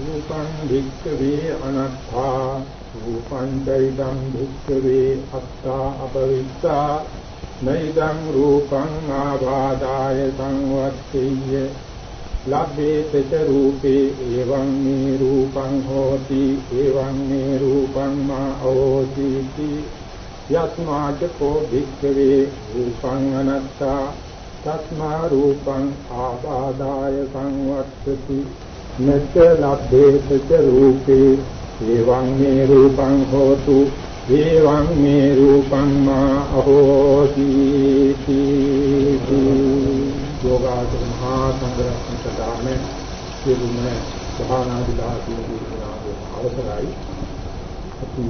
රූපං භික්ඛවේ අනත්ථා රූපං දෛදං භික්ඛවේ අත්තා අපවිත්තා නෛදං රූපං ආබාදාය සංවත්තේය. ලබ්බේත ච රූපේ එවං මේ රූපං හෝති එවං මේ රූපං මා හෝති යස්මාච කෝ භික්ඛවේ රූපං අනත්තා තස්මා රූපං ආබාදාය සංවත්තති. නච්ච ලබ්බේත රූපේ එවං මේ රූපං හෝතු එවං මේ රූපං මා අහෝති යෝගාචර මහා සංඝරත්න සදානේ සිරුම සහනාදිලා කියනවා අවසරයි අපි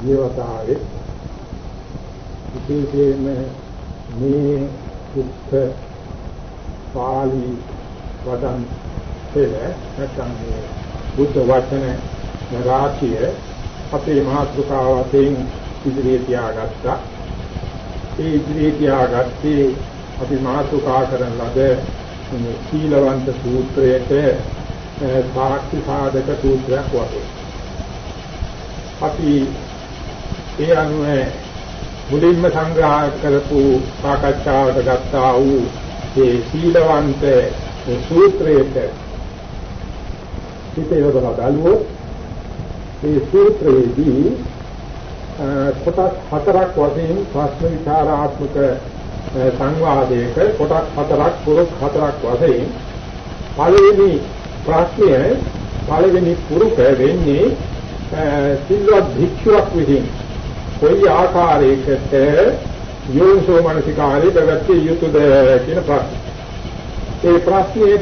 ජීවතාවේ විශේෂයෙන්ම මේ සුත්ත පාලි වදන් පෙළ නැත්නම් මේ බුද්ධ වචන රාශිය අපේ මාතෘකාව වශයෙන් ඉදිරියේ තියාගත්තා. ඒ ඉදිරියේ තියාගත්තේ අපි මාතෘකා කරන ලද මේ සීලවන්ත සූත්‍රයට සාක්ෂි සාධක සූත්‍රයක් වගේ. අපි ඒ අනුව මුලින්ම සංග්‍රහ කරපු සාකච්ඡාවට ගත්තා වූ මේ සීලවන්ත සූත්‍රයට හිත යොදලා බලුවොත් මේ සූත්‍රයේදී කොටස් හතරක් වශයෙන් ප්‍රශ්න විචාරාත්මක සංවාදයක කොටස් හතරක් පුරුක් හතරක් වශයෙන් පළවෙනි ප්‍රශ්නය පළවෙනි පුරුක වෙන්නේ සිල්වත් භික්ෂුවක් විසින් කොයි ආකාරයකට යෝනිසෝ මනසිකාරය පැවැත්විය යුතුද කියන ප්‍රශ්න. ඒ ප්‍රශ්නයේ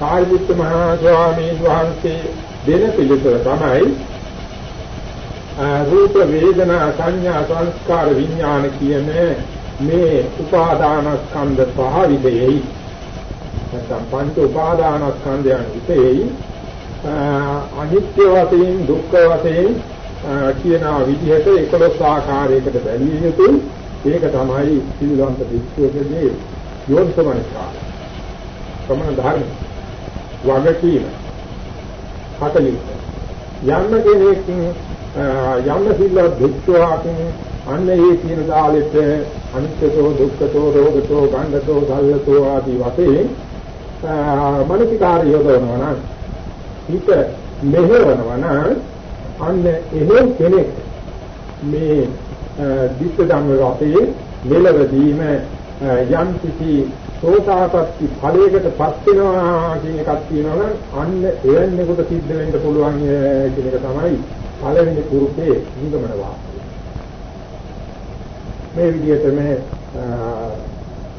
සාරිපුත්ත මහා ස්වාමීන් වහන්සේ දෙන පිළිතුර තමයි රූප වේදනා සංඥා සංස්කාර විඥාන කියන මේ උපාදානස්කන්ධ පහ විදෙයි. නැත්නම් පංච උපාදානස්කන්ධයන් විදෙයි. අනිත්‍ය වශයෙන් දුක්ඛ වශයෙන් කියන විදිහට 11 ආකාරයකට බැලිය යුතුයි ඒක තමයි සිල්වන්ත භික්ෂුවකගේ යෝනිසමනස්කාර සමන ධර්මයි වගකීම. 40 යන්න කෙනෙක් යන්න සිල්වත් භික්ෂුවකින් අන්න ඒ කියන දාලෙට අනිත්‍යතෝ දුක්ඛතෝ රෝගතෝ ගණ්ඩතෝ සල්ලතෝ ආදී වශයෙන් මනසිකාරය යොදවනවා නම් හිත මෙහෙවනවා නම් අන්න එහෙම කෙනෙක් මේ දිට්ඨ ධම්ම රතේ මෙලවදීම යම් කිසි සෝතාපට්ටි ඵලයකට පත් වෙනවා කියන එකක් තියෙනවනම් අන්න එවැන්නෙකුට සිද්ධ වෙන්න පුළුවන් කියන එක තමයි පළවෙනි කුරුපේ නිගමන වාක්‍යය. මේ විදිහටම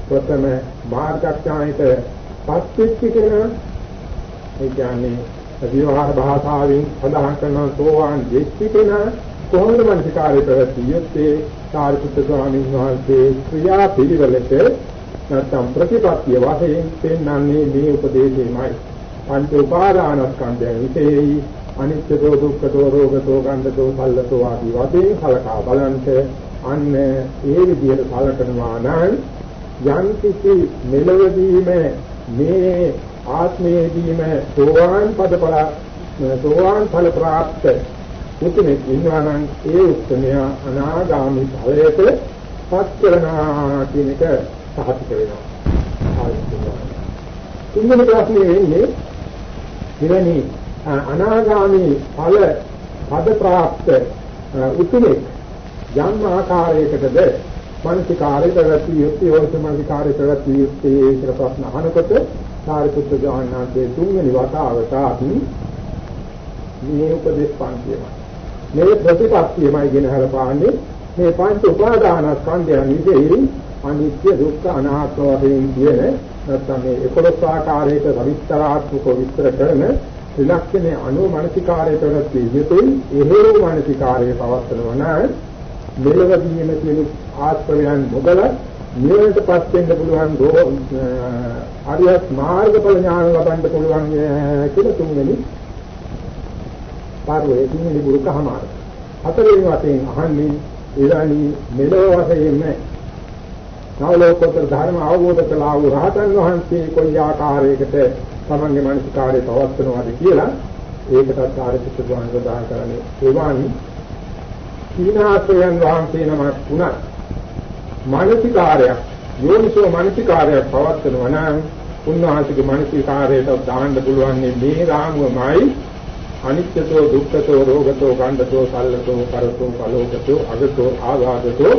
ප්‍රථම මාර්ගඥානිත පත්වෙච්ච කෙනා ඒ කියන්නේ විවහාර භාෂාවෙන් සඳහන් කරන සෝවාන් වෙච්ච කෙනා කොහොමද මනසිකාරය පැවැත්විය යුත්තේ සාරිපුත්‍ර ස්වාමීන් වහන්සේ ක්‍රියා පිළිවෙලට නැත්නම් ප්‍රතිපත්තිය වශයෙන් පෙන්වන්නේ මේ උපදේශයමයි. පංච උපාදානස්කන්ධයන් විශේෂයි අනිත්‍යතෝ දුක්ඛතෝ රෝගතෝ ගන්ධතෝ සල්ලතෝ ආදී වශයෙන් කලකා බලන්ත අන්න ඒ විදිහට කලකනවා නම් යම් කිසි මෙලවදීම මේ ආත්මයේදීම සෝවාන් පදපල සෝවාන් ඵල ප්‍රාප්ත උතුමෙක් ඉන්නවා නම් ඒ උත්මය අනාගාමී ඵලයට පත් කරනවා කියන එක සහතික වෙනවා. තුන්වෙනි ප්‍රශ්නේ වෙන්නේ මෙවැනි අනාගාමී ඵල පද ප්‍රාප්ත උතුමෙක් යම් ආකාරයකටද මානසිකාරය ප්‍රවැත්ති යුත්තේ වර්ත මානසිකාරය ප්‍රවැත්ති යුත්තේ කියලා ප්‍රශ්න අහනකොට සාරිපුත්‍ර ජානනාථේ තුන්වෙනි වතාවට මේ උපදේශ පන්තියමයි. මේ ප්‍රතිපත්තියමයි ගෙන හරපාන්නේ මේ පංච උපාදානස්කන්ධයන් විශේෂයෙන් අනිත්‍ය දුක්ඛ අනාත්ම වශයෙන් කියන නැත්නම් මේ 11 ආකාරයක විස්තරාත්මක විස්තර කරන ත්‍රිලක්ෂණේ අනු මානසිකාරය පැවැත්විය යුතුයි එහෙරෝ මානසිකාරය පවත්වනවා නම් මෙලව දීම කියන ආශ්‍රයයන් මොගල නිවනට පස් වෙන්න පුළුවන් ආර්යත් මාර්ගඵල ඥාන ලබන්න පුළුවන් කියලා තුන්වෙනි පාරවේ තුන්වෙනි බුරුකහමාර හතරවෙනි වශයෙන් අහන්නේ ඊළඟ මෙලව වශයෙන් නවලෝකෝත්තර ධර්ම අවබෝධ කළා වූ රහතන් වහන්සේ කොයි ආකාරයකට තමන්ගේ මානසිකාරය පවත්වනවාද කියලා ඒකටත් ආරම්භ සුදුහන් සදාහ කරන්නේ එවani සීනාසයන් වහන්සේ නමක් වුණා මානසිකාරයක් යෝනිසෝ මානසිකාරයක් පවත්වනවා නම් උන්වහන්සේගේ මානසිකාරයට දාන්න පුළුවන් මේ රාමුවමයි අනිත්‍යතෝ දුක්ඛතෝ රෝගතෝ ගණ්ඨතෝ සල්ලතෝ කරතෝ කලෝකතෝ අගතෝ ආඝාතතෝ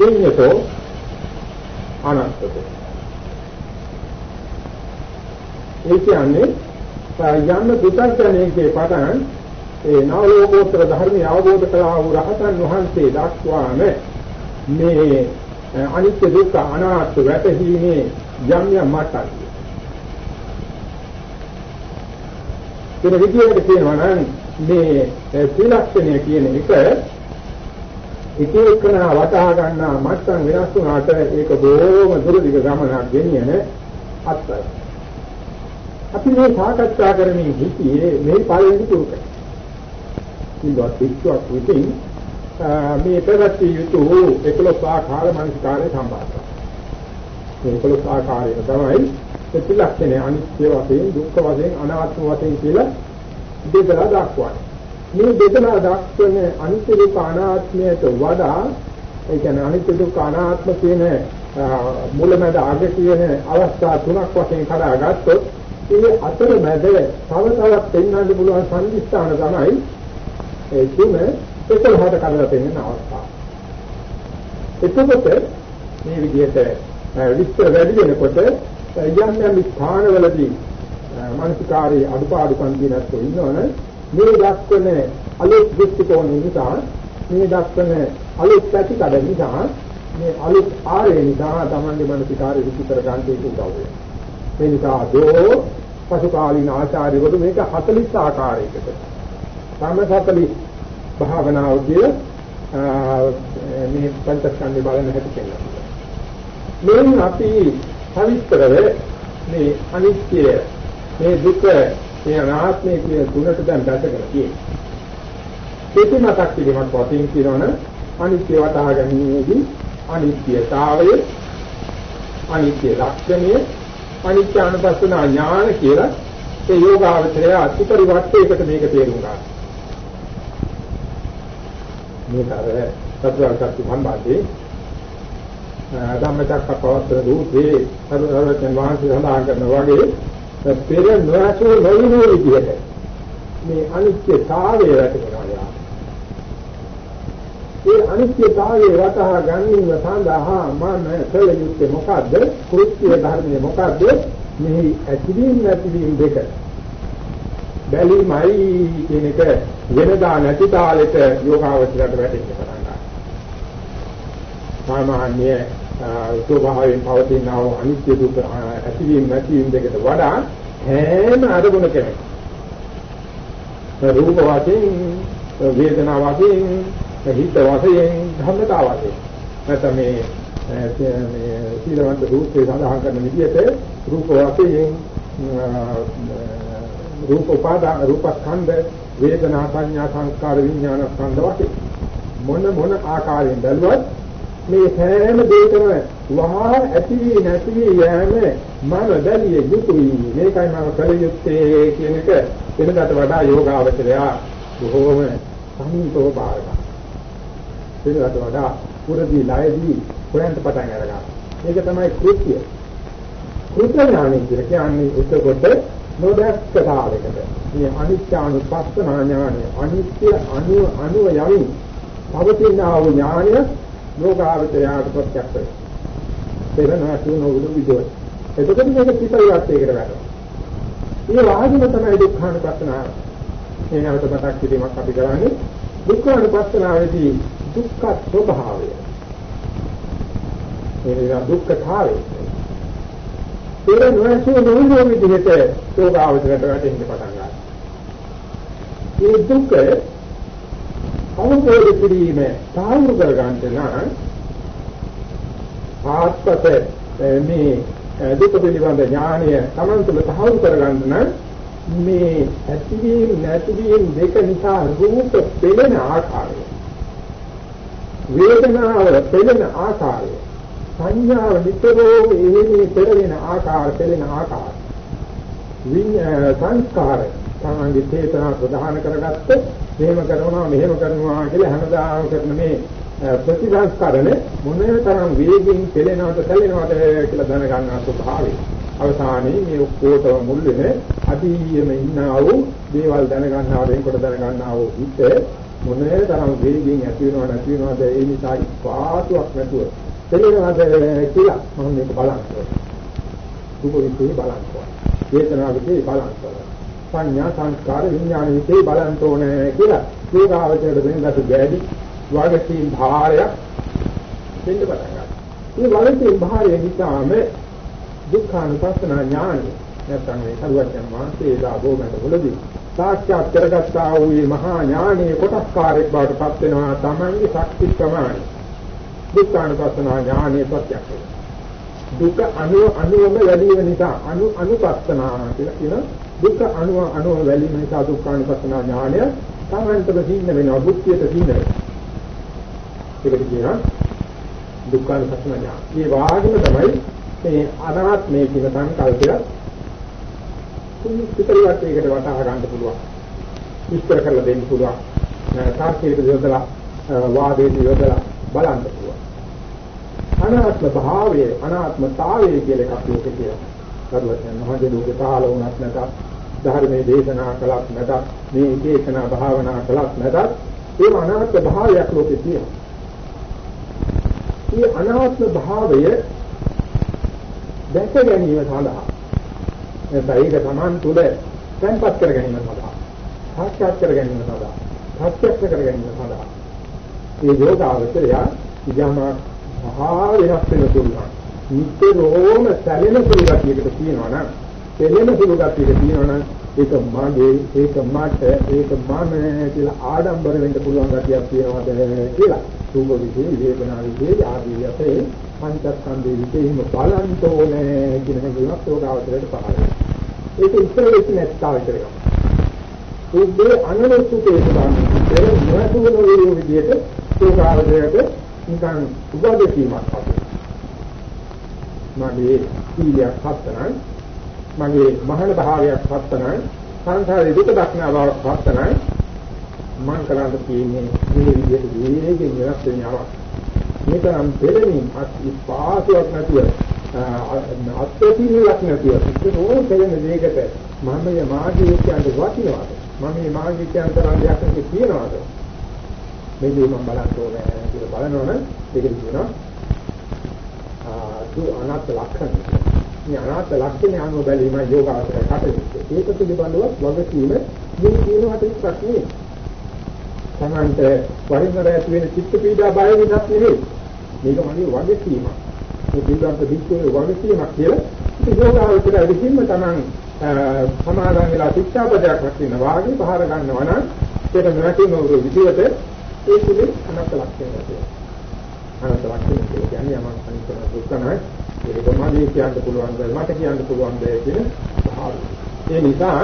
ශුන්‍යතෝ අනත්තතෝ ඒ කියන්නේ යන්න පුතඥයෙක්ගේ පටන් ඒ නවලෝකෝත්තර ධර්මය අවබෝධ කළා වූ රහතන් වහන්සේ දක්වාම මේ අනිත්‍ය දුක්ඛ අනාත්ම වැටහීමේ යම් යම් මට්ටම්. කියන විදිහට කියනවා නම් මේ ත්‍රිලක්ෂණය කියන එක එක එකනා වටහා ගන්නා මට්ටම් වෙනස් වුණාට ඒක බොහොම දුරදිග ගමනක් ගෙනියන අත්‍යයි. අපි මේ සාකච්ඡා කරමින් හිටියේ මේ පළවෙනි පුරුක. ඉන්වත් පිටුවක් විසින් මේ ප්‍රගති යුතු 11 ආකාර මනස්කාරය සම්බන්ධයි. මේ 11 ආකාරය තමයි ප්‍රතිලක්ෂණය අනිත්‍ය වශයෙන් දුක්ඛ වශයෙන් අනාත්ම වශයෙන් කියලා දෙදලා දක්වන්නේ. මේ දෙදලා දක්වන අනිත්‍ය දුක්ඛ අනාත්මයට වඩා ඒ කියන්නේ අනිත්‍ය දුක්ඛ අනාත්ම කියන මුලමඳ අග කියන අවස්ථා තුනක් වශයෙන් කඩාගත්තොත් ඒ අතරමැද තව තවත් පෙන්වන්න පුළුවන් සංදිස්ථාන තමයි ඒ තුන 11ට කඩලා පෙන්වන අවස්ථාව. එතකොට මේ විදිහට විස්තර වැඩි වෙනකොට යම් යම් ස්ථානවලදී මානසිකාරී අඩුපාඩුකම් දිනත් ඉන්නවනේ මේ දක්වන අලුත් දෘෂ්ටිකෝණ නිසා මේ දක්වන අලුත් පැතිකඩ නිසා මේ අලුත් ආරේ නිසා තමන්ගේ මානසිකාරී විචිතර ගන්න එක උදව් වෙනවා. ඒ නිසා දෝ පසුකාලීන ආචාර්යවරු මේක 40 ආකාරයකට සම 40 භාවනාව කිය මේ පංචස්කන්ධය බලන හැටි කියනවා. මේ අපි පවිත්‍රව මේ අනිත්‍ය මේ දුක මේ අනාත්මය කියන තුනට දැන් දැකලා තියෙනවා. ඒක මතක් කිරීමක් වශයෙන් කියනවනම් අනිත්‍ය වටහා ගැනීමේදී අනිත්‍යතාවය අනිත්‍ය ලක්ෂණය අනිත්‍ය අනුපස්සන ඥාන කියලා ඒ යෝගාවචරය අතිපරිවර්තයකට මේක තේරුම් ගන්නවා. මේක අර සත්‍යවර්ති සම්බන්ධේ ධම්මචක්කපවත්තන රූපේ සරුවචන වහන්සේ සඳහන් කරනවා වගේ පෙර නොඇසු නොවිනු විදිහට මේ අනිත්‍යතාවය රැකගෙනවා ඒ අනිත්‍යතාවය වටහා ගැනීම සඳහා මම කළ යුත්තේ මොකද්ද? කෘත්‍ය ධර්මයේ මොකද්ද? මෙහි ඇතිවීම නැතිවීම දෙක. බැලීමයි කියන එක වෙනදා නැති තාලෙට යෝගාවචරයට වැටෙන්න පටන් ගන්නවා. සාමාන්‍ය ස්වභාවයෙන් පවතින අනිත්‍ය දුක ඇතිවීම නැතිවීම දෙකට වඩා හැම අරමුණකම රූප වශයෙන් වේදනා වශයෙන් හිත වශයෙන් ධම්මතා වශයෙන්. නැත්නම් මේ මේ සීලවන්ත රූපේ සඳහන් කරන විදිහට රූප වශයෙන් රූප උපාදා රූප ස්කන්ධ වේදනා සංඥා සංස්කාර විඥාන ස්කන්ධ වශයෙන් මොන මොන ආකාරයෙන් බැලුවත් මේ සෑම දෙයකම වහා ඇති වී නැති වී යෑම මම බැලිය යුතුයි මේකයි මම කළ යුත්තේ කියන එක වෙනකට වඩා යෝගාවචරය බොහෝම සමීපව බාරගන්න. වෙනකට වඩා පුරදී ලයදී හොයන්ට පටන් අරගන්න. මේක තමයි කෘත්‍ය. කෘත්‍ය ඥානය කියන්නේ එතකොට නොදැක්කතාවයකට. මේ අනිත්‍යානුපස්සන ඥානය අනිත්‍ය අනු අනුව යමින් පවතින ආ වූ ඥානය ලෝකාවචරයට ප්‍රත්‍යක්ෂ වෙනවා. පෙරනවා කියන උදු විදෝ. එතකොට මේක පිටරිවත්තයකට වැටෙනවා. මේ වාදින තමයි දුක්ඛානුපස්සනාව. මේ නැවත මතක් කිරීමක් අපි කරන්නේ දුක්ඛානුපස්සනාවේදී දුක්ඛ ස්වභාවය. ඒ දුක්ඛතාවය. පෙර නොඇසු නොවුණු විදිහට යෝගාවචරයට වැටෙන්න පටන් ගන්නවා. මේ දුක අවබෝධ කිරීම සාහෘ කර ගන්නට නම් ආත්පත මේ දුක පිළිබඳ ඥානය Taman තුළ සාහෘ කර ගන්න නම් මේ ඇතිවීම නැතිවීම දෙක නිසා රූප පෙළෙන ආකාරය. වේදනාව පෙළෙන ආකාරය. සංඥාව නිතරම එන්නේ පෙළෙන ආකාර පෙළෙන ආකාර සංස්කාර තමන්ගේ චේතනා ප්‍රධාන කරගත්ත මෙහෙම කරනවා මෙහෙම කරනවා කියලා හැමදාම කරන මේ ප්‍රතිසංස්කරණ මොනේ තරම් වේගින් පෙළෙනවද සැලෙනවද කියලා දැනගන්න ස්වභාවය. අවසානයේ මේ ඔක්කොටම මුල් වෙන අදීයම ඉන්නා වූ දේවල් දැනගන්නවා වෙනකොට දැනගන්නා වූ හිත මොනේ තරම් වේගින් ඇති වෙනව නැති වෙනවද ඒ නිසා පාතුවක් නැතුව පෙළෙනවද කියලා මම මේක බලන්න දුක විශ්ේ බලන්න වේදනාව විශ්ේ බලන්න සංඥා සංස්කාර විඥාන විශ්ේ බලන්න ඕනේ කියලා යෝගාවචරයට වෙනගත ගැඩි වගකීම් භාරයක් දෙන්න පටන් ගන්නවා. මේ වගකීම් භාරය නිසාම දුක්ඛානුපස්සන ඥානය නැත්නම් මේ සරුවචන මාසේ ලාභෝමත වලදී සාක්ෂාත් කරගත්තා වූ මහා ඥානයේ කොටස්කාරයක් බවට පත් වෙනවා තමන්ගේ ශක්ති ප්‍රමාණය දුක්ඛානුපස්සන ඥානයේ ප්‍රත්‍යක්ෂය දුක අනුව අනුවම වැඩි වෙන නිසා අනු අනුපස්සනා කියලා කියන දුක අනුව අනුව වැඩි වෙන නිසා දුක්ඛානුපස්සන ඥානය තමන්ටම සින්න වෙනවා බුද්ධියට සින්න වෙනවා ඒකට කියනවා දුක්ඛානුපස්සන ඥාන. මේ වාග්ම තමයි මේ අනාත්මයේ කියන සංකල්පය පිටරියට ඒකට වටහා ගන්න පුළුවන්. විස්තර කරලා දෙන්න පුළුවන්. තාර්කික යොදලා වාදයේ යොදලා බලන්න පුළුවන්. අනාත්ම භාවය අනාත්මතාවය කියලා එකක් ලෝකේ කියනවා. සර්වඥ මහජ ලෝකේ පහළ වුණත් නැතත් ධර්මයේ දේශනා කළත් නැතත් මේ දේශනා භාවනා කළත් නැතත් ඒ අනාත්ම භාවයක් ලෝකේ තියෙනවා. මේ අනාත්ම භාවය දැක ගැනීම සඳහා. නැත්නම් ඒක Taman තුල තැන්පත් කර ගැනීම සඳහා සාක්ෂාත් කර ගැනීම සඳහා ප්‍රත්‍යක්ෂ කර ගැනීම සඳහා. මේ යෝගාවචරය ඉජාම මහා වෙනස් වෙන තුරුන නිතරම සැලෙන සුළු ගතියකට තියෙනවා නම් සැලෙන සුළු ගතියක තියෙනවා නම් ඒක මගේ ඒක මට ඒක මම කියලා ආඩම්බර වෙන්න පුළුවන් ගතියක් තියෙනවද කියලා රූප විදේ වේදනා විදේ ආදී අපේ පංචස්කන්ධයේ විදේම බලන්තෝනේ කියන හැඟීමක් යෝගාවචරයට පහළ වෙනවා. ඒක ඉස්සර වෙච්ච නැත්තා විතරයි. උද්දේ අනලසුකේ සදාන්නේ ඒ මොහතුන වූ විදිහට යෝගාවචරයට නිකන් උපදෙසීමක් අපේ. මගේ සීලයක් හතරයි මගේ මහාන භාවයක් හතරයි සංසාරේ දුක දක්නා බවක් හතරයි මම කරන්න තියෙන්නේ මේ විදිහට වේගෙන් වෙනස් වෙනවා. මේක නම් දෙලමින් අත් පාසයක් නැතුව අත්පොතිලක් නැතුව ඒක ඕන කෙරෙන දෙයකට මම මේ මාගේ කියන්නේ වටිනවද? මම මේ මාගේ කියන තරම් දෙයක් නැති කියනවාද? මේ දේ මම බලන්න ඕනේ කියලා බලනවනේ ඒක කියනවා ආ තු අනාත් ලක්ෂණ. මේ අනාත් ලක්ෂණ අනුව බැලීම යෝගාවචරය කටයුතු. ඒක පිළිබඳව වගකීම මේ කියනවට විතරක් නෙවෙයි. තමන්ට වරින් වර ඇති වෙන චිත්ත පීඩා බය වෙනස් නෙවෙයි. මේක මගේ වගකීමක්. මේ පිළිබඳ දික්කේ වගකීමක් කියලා ඉතින් යෝගාවචරය විසින්ම තමන් සමාදන් වෙලා ශික්ෂාපදයක් රැකින වාගේ පහර ගන්නවා නම් ඒක නැතිව විදියට ඒ තුලේ අනත් ලක්ෂණයක් තියෙනවා. අනත් ලක්ෂණ කියන්නේ යමක් අනිත් දුක්ඛ නැහැ. ඒක තමයි කියන්න පුළුවන් දේ මට කියන්න පුළුවන් දේ කියන භාවය. ඒ නිසා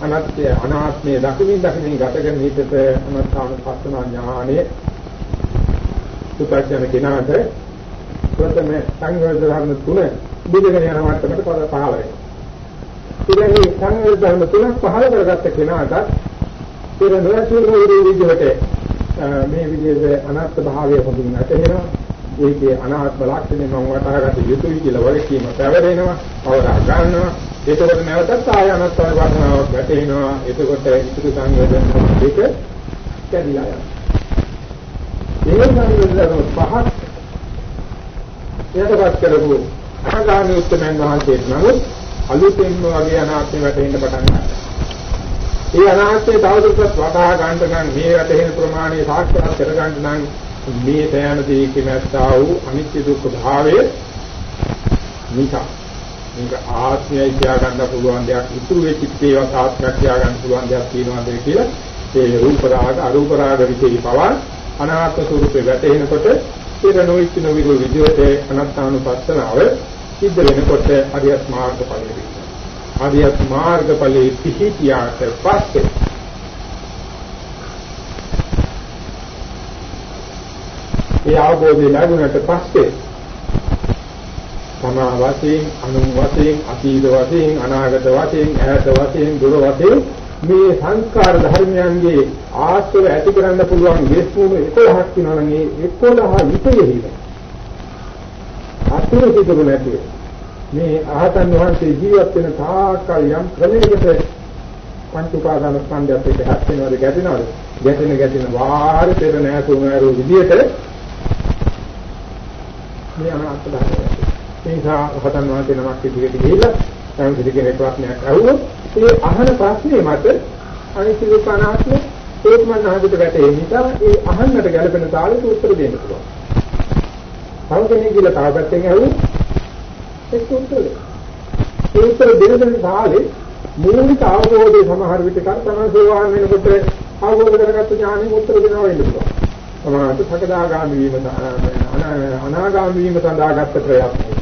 අනත්ය අනාත්මයේ දකිමින් දකිමින් ගතගෙන හිතට අනත්තාන පස්සන ඥානෙ සුපඥ කෙනාට ප්‍රථම සංයෝජන ධර්ම තුන බුදුගෙන යන මට්ටමට පහළ වෙනවා. ඉතින් මේ සංයෝජන ධර්ම තුන පහළ කරගත්ත කෙනාට පෙර නොයසුරු විදිහට මේ විදිහේ අනාත්ම භාවය හොඳින් නැතේනවා. ඒකේ අනාත්ම ලක්ෂණය මම වටහාගත යුතුයි කියලා වගකීම පැවරෙනවා, අවරා ගන්නවා. ඒකවල නැවතත් ආය අනාත්ම වර්ණාවක් වැටෙනවා. එතකොට ඉතුරු සංයෝජන දෙක කැඩිලා යනවා. ඒ සංයෝජන පහක් එයටපත් කරපු අනාගාමී උත්තමයන් වහන්සේට නමුත් අලුතෙන්ම වගේ අනාත්ම වැටෙන්න පටන් ගන්නවා. ඒ අනාත්මය තවදුරටත් වටහා ගන්න නම් මේ වැටෙන ප්‍රමාණය සාක්ෂාත් කර ගන්න නම් මේ තෑම දෙයක නැත්තා වූ අනිත්‍ය දුක්ඛ භාවය නිසා මේක ආත්මයයි කියා ගන්න පුළුවන් දෙයක් ඉතුරු වෙච්ච ඒවා ආත්මයක් කියා ගන්න පුළුවන් දෙයක් තියෙනවාද කියලා ඒ රූප රාග අරූප රාග විශේෂ පවන් අනාත්ම ස්වરૂපේ වැටෙනකොට ඉර නොයිච්ච නොවිරු විදිහට අනත්තානුපස්සනාව සිද්ධ වෙනකොට අරියත් මාර්ග ඵලෙ වෙනවා. අරියත් මාර්ග ඵලෙ පිහිටියාට පස්සේ ඒ අවබෝධය ලැබුණට පස්සේ තමා වශයෙන් අනුන් වශයෙන් අතීත වශයෙන් අනාගත වශයෙන් ඈත වශයෙන් දුර වශයෙන් මේ සංස්කාර ධර්මයන්ගේ ආශ්‍රව ඇති කරන්න පුළුවන් විශ්වුම 11ක් වෙනවා නම් ඒ 11 විපයෙහිද අතුරු සිදුරු නැති මේ ආතන් වහන්සේ ජීවත් වෙන තාකල් යම් ක්‍රමයකට පංච උපාදාන ස්කන්ධයත් එක්ක හැත් වෙනවද ගැටෙනවද? ගැටෙන ගැටෙන වාර පෙර නැතුණාරු විදියට මේ අනාත්ම ධර්මය ඒ නිසා රහතන් වහන්සේ නමක් ඉදිරියට ගිහිල්ලා නම් කිසි කෙනෙක් ප්‍රශ්නයක් අහුවොත් ඒ අහන ප්‍රශ්නේ මත අනිත්‍ය දුක්ඛ අනාත්ම ඒත් මම අහකට වැටේ නිසා ඒ අහන්නට ගැළපෙන තාලෙට උත්තර දෙන්න පුළුවන්. තව කෙනෙක් කියලා තව පැත්තෙන් අහුවොත් ඒක උත්තර දෙන්න. ඒ උත්තර දෙන දෙන තාලේ මූලික අවබෝධය සමහර විට කර්තන සෝවාන් වෙනකොට අවබෝධ කරගත්ත ඥානෙ උත්තර දෙනවා වෙන්න පුළුවන්. සමහරට සකදාගාමි වීම අනාගාමි වීම සඳහා ගත්ත ප්‍රයත්නයි.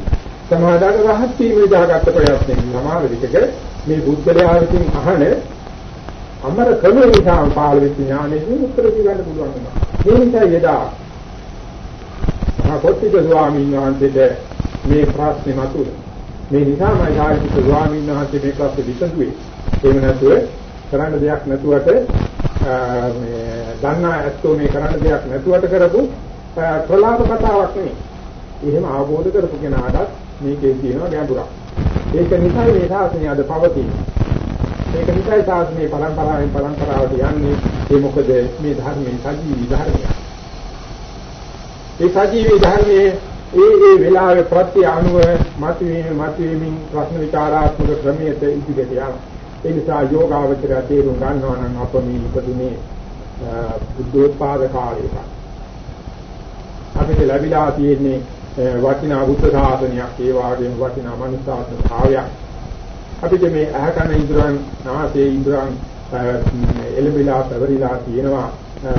සමාදාන රහත් වීම දාගත්ත ප්‍රයත්නයෙන් සමාන විචක මේ බුද්ධලයා විසින් අහන අමර ක්‍රම නිසා පාල වෙච්ච ඥානෙකින් උත්තර දෙන්න පුළුවන් වෙනවා. මේ නිසා යදා මහකොත්තික ස්වාමීන් වහන්සේට මේ ප්‍රශ්නේ මතුවේ. මේ නිසා මම සාරිපුත් ස්වාමීන් වහන්සේ මේ ප්‍රශ්නේ විසඳුවේ. එහෙම නැතුව කරන්න දෙයක් නැතුවට මේ දන්නා ඇත්තෝ මේ කරන්න දෙයක් නැතුවට කරපු ප්‍රලාප කතාවක් නෙවෙයි. එහෙම අවබෝධ කරපු කෙනාට මේකේ තියෙනවා ගැඹුරක්. ඒක නිසා මේ ශාසනය අද පවතී. ඒක නිසා ශාසනයේ පරම්පරාවෙන් පරම්පරාවට යන්නේ ඒ මොකද මේ ධර්මයේ සජීවී ධර්මයක්. ඒ සජීවී ධර්මයේ ඒ ඒ වෙලාවේ ප්‍රත්‍ය අනුව මතුවීම මතුවීමින් ප්‍රශ්න විචාරාත්මක ක්‍රමයට ඉදිරියට යනවා. ඒ නිසා යෝගාවචරය තේරුම් ගන්නවා නම් අප මේ ඉපදුනේ බුද්ධෝත්පාද කාලයක. අපිට ලැබිලා තියෙන්නේ වටිනා බුද්ධ ශාසනයක් ඒ වගේම වටිනා මනුෂ්‍යාත්ම භාවයක් අපිට මේ අහකන ඉන්ද්‍රයන් නාසයේ ඉන්ද්‍රයන් එළඹිලා පැවරිලා තියෙනවා.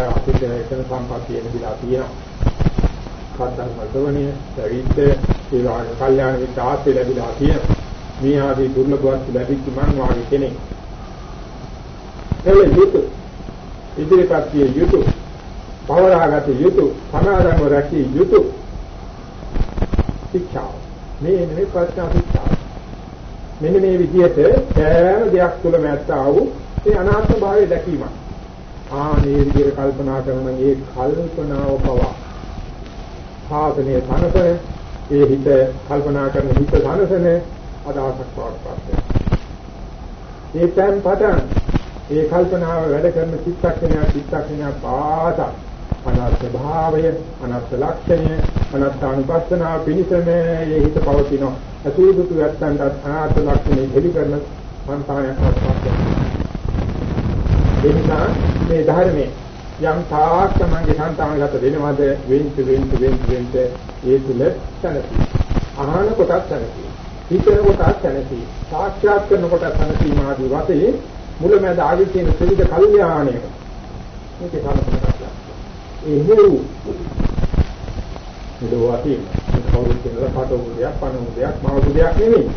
අපිට එකම සම්පත්තිය එළඹිලා තියෙනවා. සාධන මතවණිය සවිත් ඒ වගේ කල්යාණ මිත්‍ර ආශ්‍රය ලැබිලා තියෙනවා. මේ ආදී දුර්ලභවත් ලැබිච්ච මං වාගේ කෙනෙක් එළ යුතු ඉදිරිපත් විය යුතු පවරාගත යුතු සමාදන්ව රැකිය යුතු ශික්ෂාව. මේ නෙමෙයි ප්‍රඥා ශික්ෂාව. මෙන්න මේ විදිහට සෑම දෙයක් තුළම ඇත්තා වූ ඒ අනාත්ම භාවය දැකීම. ආනේ විදිහට කල්පනා කරන මේ කල්පනාව පවා සාධනයේ තනතර ඒ හිත කල්පනා කරන හිත තනසන අදහසක් පාඩපත් ඒ තැන් පටන් ඒ කල්පනාව වැඩ කරන චිත්තක්ෂණය චිත්තක්ෂණය පාසා අනාත්ම භාවය අනාත්ම ලක්ෂණය අනාත්ම අනුපස්සනාව පිණිසම මේ හිත පවතින අසුදුතු යත්තන්ට අනාත්ම ලක්ෂණය දෙලි කරන සංතානයක් අවස්ථාවක් එනිසා මේ ධර්මයේ යම් තාක් තමන්ගේ සංතානගත වෙනවද? වෙන්ත වෙන්ත වෙන්ත වෙන්ත ඒ තුල තනති අහන කොටස් තනති හිතන කොටස් තනති සාක්ෂාත් කරන කොටස් තනති මාදී වශයෙන් මුලමැද ආදී තියෙන ත්‍රිවිධ කල්යාණයක මේකේ සමතනක් එහෙව් මෙලොවටි කවුරුත් කියනවා පාටෝගුදයක් පණෝගුදයක් මාවුදයක් නෙමෙයි.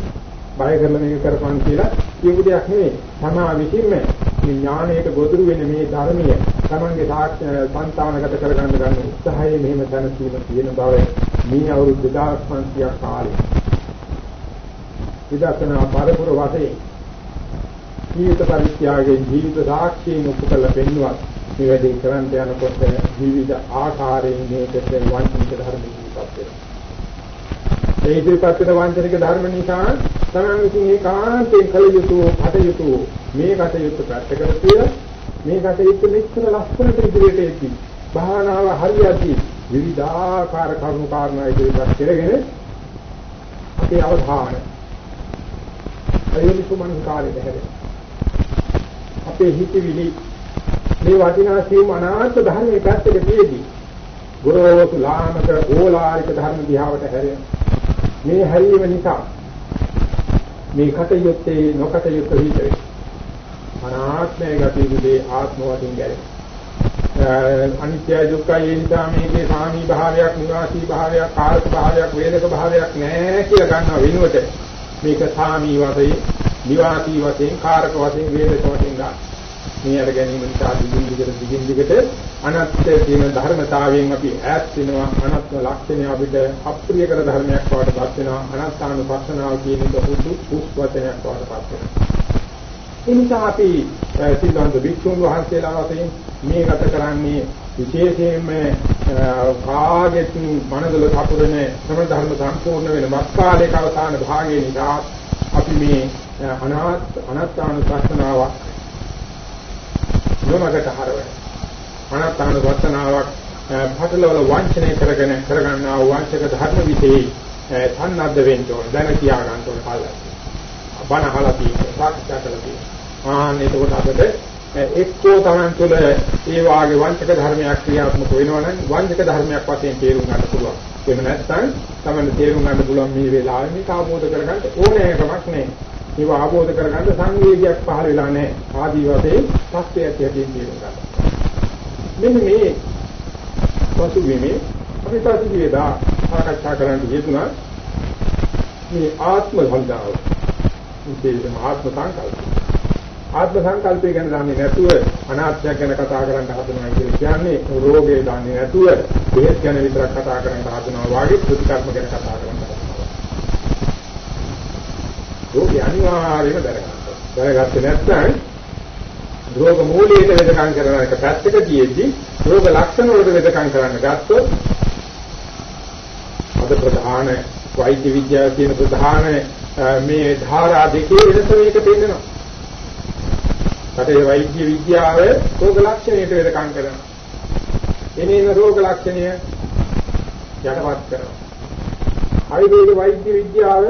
බය කරලා මේක කරපන් කියලා කියපු දෙයක් නෙමෙයි. තමා විසින්ම මේ ඥානයට ගොදුරු වෙන මේ ධර්මීය තමන්ගේ සංතානගත කරගන්න ගන්න උත්සාහයේ මෙහෙම දැනසීම තියෙන බව මේ අවුරුදු 2500ක් කාලේ විදර්ශනා පරපුර වශයෙන් ජීවිත පරිත්‍යාගයෙන් ජීවිත සාක්ෂියෙන් උපකල පෙන්වුවත් මේ වැඩේ කරන්න යනකොට විවිධ ආකාරයෙන් මේකට වංචනික ධර්ම ඉදිරිපත් වෙනවා. ඒ ඉදිරිපත් වෙන වංචනික ධර්ම නිසා තමයි ඉතින් ඒකාන්තයෙන් කල යුතු කටයුතු මේ කටයුතු පැත්තකට තියලා මේ කටයුතු මෙච්චර ලස්සනට ඉදිරියට එති. භාවනාව හරියදී විවිධාකාර කරුණු කාරණා ඉදිරිපත් කරගෙන අපේ අවධානය අයෝනිසු මනස්කාරයේ හැදෙනවා. අපේ හිතවිලි මේ වටිනා සීම අනාත්ම ධර්මයේ පැත්තක තියේදී ගුරුවරු ලාමක ඕලාරික ධර්ම දිහාවට හැරෙන මේ හැරීම නිසා මේ කටයුත්තේ නොකටයුත්ත විතරයි. අනාත්මය ගතියුදී ආත්ම වශයෙන් ගැලේ. අනිත්‍ය දුක්ඛය නිසා මේකේ සාමී භාවයක්, නිවාසී භාවයක්, කාරක භාවයක්, වේදක භාවයක් නැහැ කියලා ගන්නව වෙනුවට මේක සාමී වශයෙන්, නිවාසී වශයෙන්, කාරක වශයෙන්, වේදක වශයෙන් ගන්න. මේ අර ගැනීම නිසා දිගින් දිගට දිගින් දිගට අනත්ය කියන ධර්මතාවයෙන් අපි ඈත් වෙනවා. අනත්ම ලක්ෂණය අපිට අප්‍රිය කර ධර්මයක් බවට පත් වෙනවා. අනත්තානුපස්සනාව කියන එක හුදු පුස්වචනයක් බවට පත් වෙනවා. ඒ නිසා අපි සිල්වන්ත භික්ෂුන් වහන්සේලා වශයෙන් මේ ගත කරන්නේ විශේෂයෙන්ම කාගෙත් මනදල කපුරන සම ධර්ම සම්පූර්ණ වෙන මත් කාලයක අවසාන භාගයේ නිසා අපි මේ අනාත් අනත්තානුපස්සනාවක් නොමගට හරවන අනත්තාන වර්තනාවක් පටලවල වංචනය කරගෙන කරගන්නා වංචක ධර්ම විශේෂයි සන්නද්ධ වෙන්න ඕන දැන කියා ගන්න ඕන කල්ලා බණ අහලා තියෙනවා සාකච්ඡා කරලා තියෙනවා. ආන්න එතකොට අපිට එක්කෝ Taman තුළ ඒ වාගේ වංචක ධර්මයක් ක්‍රියාත්මක වෙනවනම් වංචක ධර්මයක් වශයෙන් තේරුම් ගන්න පුළුවන්. එහෙම නැත්නම් Taman තේරුම් ගන්න පුළුවන් මේ වෙලාවේ මේක ආબોධ කරගන්න ඕනෑකමක් නැහැ මේව ආબોධ කරගන්න සංවේගයක් පහළ වෙලා නැහැ ආදී වශයෙන් පස්සේ ඇතියෙන් තේරුම් ගන්න. මෙන්න මේ පසුබිමේ අපි පසුගියදා සාකච්ඡා කරන්න යෙදුනා මේ ආත්ම සංදාව විශේෂම ආත්ම සංකල්ප. ආත්ම සංකල්පය ගැන දන්නේ නැතුව අනාත්මයක් ගැන කතා කරන්න හදනවා කියලා කියන්නේ රෝගේ දන්නේ නැතුව බෙහෙත් ගැන විතරක් කතා කරන්න හදනවා වාගේ ප්‍රතිකර්ම ගැන කතා කරන්න හදනවා රෝගී අනිවාර්යයෙන්ම දැනගන්න දැනගත්තේ නැත්නම් රෝග මූලයට වෙදකම් කරන එක පැත්තක තියෙද්දි රෝග ලක්ෂණ වලට වෙදකම් කරන්න ගත්තොත් අද ප්‍රධාන වෛද්‍ය විද්‍යාව කියන ප්‍රධාන මේ ධාරා දෙකේ වෙනස මේක පෙන්නනවා. රටේ වෛද්‍ය විද්‍යාව රෝග ලක්ෂණයට වෙදකම් කරනවා. එනේන රෝග ලක්ෂණය යටපත් කරනවා. ආයුර්වේද වෛද්‍ය විද්‍යාව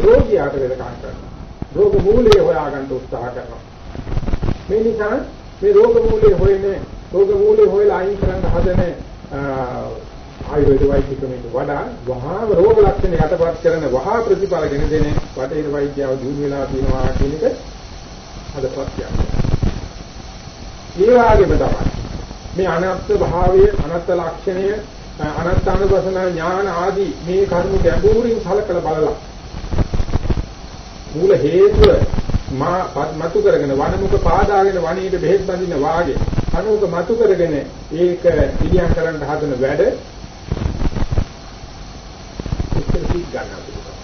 රෝගියාට වෙදකම් කරනවා. රෝග මූලය හොයාගන්න උත්සාහ කරනවා. මේ නිසා මේ රෝග මූලයේ හොයන්නේ රෝග මූලයේ හොයලා අයින් කරන්න හදන ආයුර්වේද වෛද්‍ය ක්‍රමයට වඩා වහා රෝග ලක්ෂණ යටපත් කරන වහා ප්‍රතිඵල ගෙන දෙන වටේර වෛද්‍යාව දිනු වෙලා තියෙනවා කියන එක අදපත් කියනවා. ඒ වගේම තමයි මේ අනත්ත් භාවයේ අනත්ත් ලක්ෂණය අනත්තානුපසන ඥාන ආදී මේ කරුණු ගැඹුරින් සලකලා බලලා මූල හේතුව මා මතු කරගෙන වනමුක පාදාගෙන වණීට බෙහෙත් බඳින වාගේ අනුක මතු කරගෙන ඒක පිළියම් කරන්න හදන වැඩ ඉස්සරහින් ගන්නවා.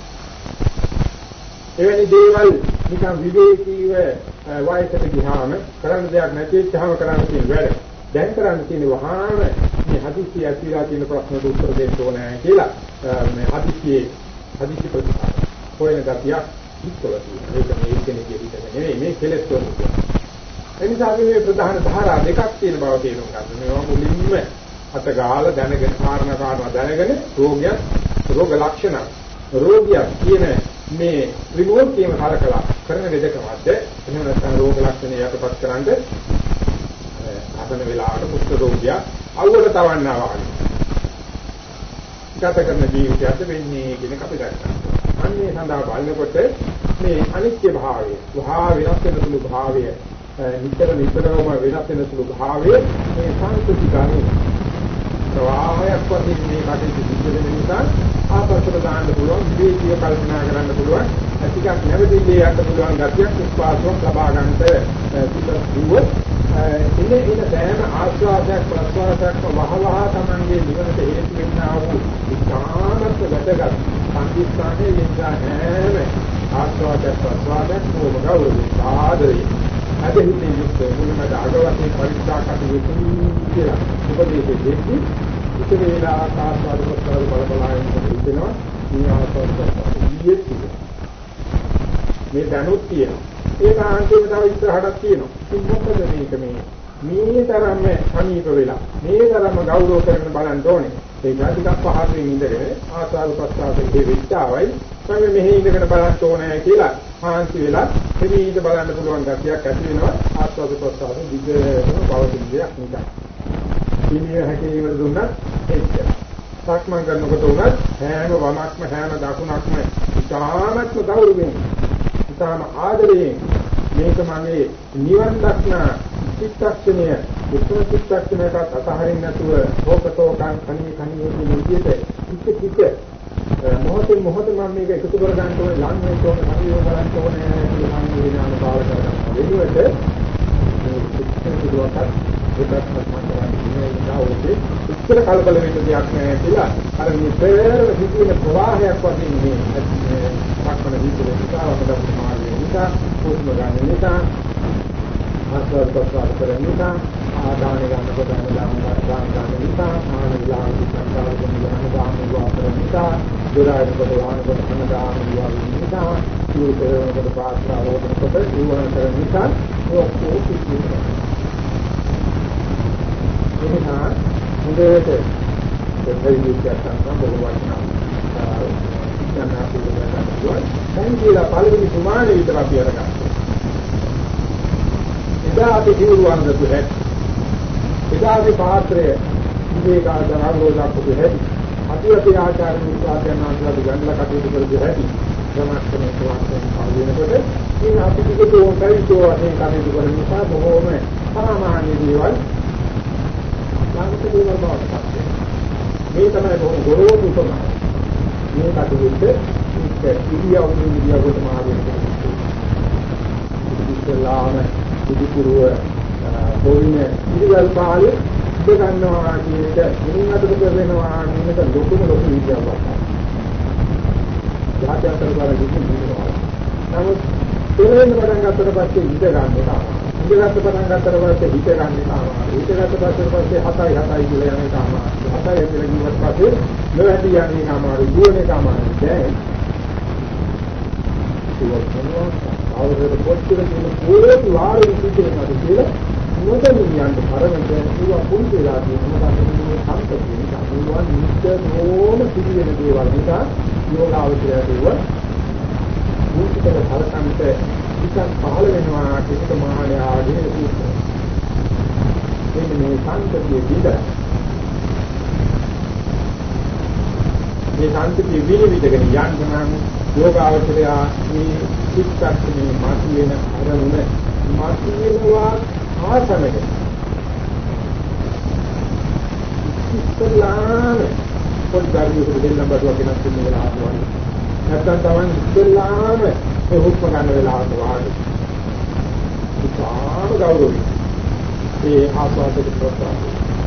එවැනි දේවල් නිකන් විවේකීව වයසට ගියාම කරන්න දෙයක් නැතිවෙච්චාම කරන්න තියෙන වැඩ. දැන් කරන්න තියෙන වහාම මේ හදිස්සිය ඇතිලා තියෙන ප්‍රශ්නට උත්තර දෙන්න ඕනේ කියලා මේ හදිස්සියේ හදිස්සි ප්‍රතිපද. හොයන ගතියක් හිතවල තියෙනවා. ඒක මේ කෙනෙක්ගේ හිතක නෙවෙයි මේ කෙලෙස් වල තියෙනවා. ඒ නිසා අපි මේ ප්‍රධාන ධාරා දෙකක් තියෙන බව තේරුම් ගන්න. මේවා මුලින්ම අත ගාලා දැනගෙන කාරණා කාරණා දැනගෙන රෝගයක් රෝග ලක්ෂණ රෝගියා කියන මේ විමුක්තියම කරකලා කරන දෙකමද එහෙම නැත්නම් රෝග ලක්ෂණ යටපත් කරන්ද අසන වෙලාවට කුෂ්ඨ රෝගියා අවුවට තවන්නවා වගේ. ගත කරන ජීවිතයත් වෙන්නේ කියන එක අපි දන්නවා. අන්නේ සඳහා බලනකොට මේ අනිත්‍ය භාවය, වහා වෙනස් වෙන සුළු භාවය, නිතර නිතරම වෙනස් වෙන සුළු භාවය මේ සංකෘතිකාරී ප්‍රවාහයක් වශයෙන් මේ කටයුතු සිද්ධ වෙන නිසා ආපස්සට දාන්න පුළුවන්, විවේකීව කල්පනා කරන්න පුළුවන්, ටිකක් නැවතිලේ යන්න පුළුවන් ගතියක් විශ්වාසයක් ලබා ගන්නට පිටුව ඉන්නේ ඉන්න සෑම ආස්වාදයක් ප්‍රස්වාදයක් වහවහ තමන්ගේ නිවනට හේතු වෙන්නා වූ ඉතාමත් වැදගත් සංකීර්ණයේ නිසා හැම ආස්වාදයක් ප්‍රස්වාදයක් කොම ගෞරවය ආදරය අදහිතේ යුක්ත මුලමද අගවතේ පරික්ෂා කටයුතු කියලා උපදේශ දෙති ඉතින් වේලා ආස්වාද ප්‍රස්වාද බල බලාගෙන ඉන්නවා මේ ආස්වාද ප්‍රස්වාද මේ දැනුත් තියෙනවා ඒක අන්තිම තව ඉස්සරහටත් තියෙනවා. ඉතින් මොකද මේක මේ මේ තරම්ම සමීප වෙලා මේ තරම්ම ගෞරව කරගෙන බලන්න ඕනේ. ඒක ටිකක් පහසුවෙන් ඉඳගෙන ආසාව ප්‍රස්තාවයේ විස්තාවයි තමයි මෙහි ඉඳගෙන බලන්න ඕනේ කියලා මාන්ති වෙලා එමෙහිද බලන්න පුළුවන් ගැටියක් ඇති වෙනවා ආස්වාද ප්‍රස්තාව දිගටම පවතින දෙයක් නිසා. ඉන්නේ හැකේවල දුන්නත් එච්චර. සක්මන් කරනකොට උනත් හැම වමක්ම හැම දකුණක්ම ඉතාමත්ම ගෞරවයෙන් ඉතාම ආදරයෙන් මේක මගේ නිවන් දක්නා චිත්තක්ෂණය උත්තර චිත්තක්ෂණයකට අතහරින්න නැතුව ඕකතෝකං කණී කණී කියන විදිහට චිත්ත චිත්ත මොහොතින් මොහොත මම මේක එකතු කර ගන්න ඕනේ ලං වෙන්න ඕනේ හරියව ගන්න ඕනේ කියන විඥාන භාව කරගන්න. වෙනුවට මේ චිත්ත පිටුවකට ඒකත් මම කියන්නේ ඉතාලි ඉස්සර කලබල වෙන්න දෙයක් නෑ කියලා අර මේ පෙර හිතේ ප්‍රවාහයක් වශයෙන් මේ පක්මන විදිහට ඉතාලකට මාර්ගය නිසා පුදුම ගන්න නිසා ආස්වාද ප්‍රසාර කරන නිසා ආදාන ගන්න කොට ගන්න දාන ගන්න නිසා ආන විලාස සංකාර කරන යන දාන වාපර නිසා දුරායන කොට වාහන කොට කරන දාන විවාහ නිසා ඉවර කරන කොට පාස්රාවෝදන කොට ජීවන කරන නිසා ඔක්කොම කිසිම ඒ නිසා හොඳට දෙවියන්ට සම්බන්ධ වුණා. ඉස්සනා පිළිගන්නවා. දැන් කියලා පළවෙනි සුමානේ විතර අපි අරගත්තා. එදා අපි ජීවුවන් දතු හැටි. එදා අපි පාත්‍රය විවේකාදරාවෝදා කුතු හැටි. අපි අපේ ආචාර්ය විශ්වාසයන් අනුව ගන්නලා කටයුතු කරපු හැටි. සමාජයේ ප්‍රවාහයෙන් පාවිනකොට මේ අපි කිසිදු උන්කරිතෝ වශයෙන් කටයුතු කරන නිසා බොහෝම සාමාන්‍ය දේවල් ලාංකික දේවල් බවට පත් මේ තමයි බොහොම ගොරෝසු උපමාව. මේ කටයුත්ත ඉස්ස ඉරියව්වෙන් ඉරියව්වට මාරුවෙන්නේ. ඉස්සලාම පිටිකුරුව පොවින ඉරියව් කාලේ ඉඳ ගන්නවා කියන එක මිනින් අතට වෙනවා කියන එක ලොකුම ලොකු විද්‍යාවක්. ජාත්‍යන්තර වල කිසිම නමුත් තේරෙන්න පටන් ගන්නකොට පස්සේ ඉඳ ගන්න තමයි. ඉඳගත් පටන් ගන්නතර පස්සේ හිත ගන්න තමයි. හිතගත් පස්සේ පස්සේ හතයි හතයි කියලා යන තමයි. හතයි කියලා කිව්වට පස්සේ නොවැටි යන්නේ තමයි. දුවන්නේ තමයි. දැන් ඒක මොනවා අවුරුදු පොත්වල තියෙන පොරේ වාරේ සිදුවෙනවද කියලා මොකද කියන්නේ පරමත ඒවා පුරුදු වෙලා තියෙනවා මොකද මේ සම්පතිය සම්මුවන් නිත්‍යෝම සිදුවෙන දේවල් නිසා යෝගාවචරය දේව මුලිකව හරකන්ට විචක් පහළ වෙනවා කිසික මහායාගේ සූත්‍රය. එන්න මේ සංකතිය විඳ මේ සංකතිය විනිවිදගෙන යන්න නම් යෝගාවචරය මේ චිත්තක්ෂණේ මාති වෙන අරමුණ මාති වෙනවා ආසනක. ඉස්සලාම පොඩ්ඩක් දෙන්න බඩුවක් ගෙනත් දෙන්න වෙලා ආවම නැත්තම් තමයි ඉස්සලාම ඒ හුස්ම ගන්න වෙලාවට වාඩි. ඉතාම ගෞරවයි. ඒ ආස්වාදක ප්‍රසාර.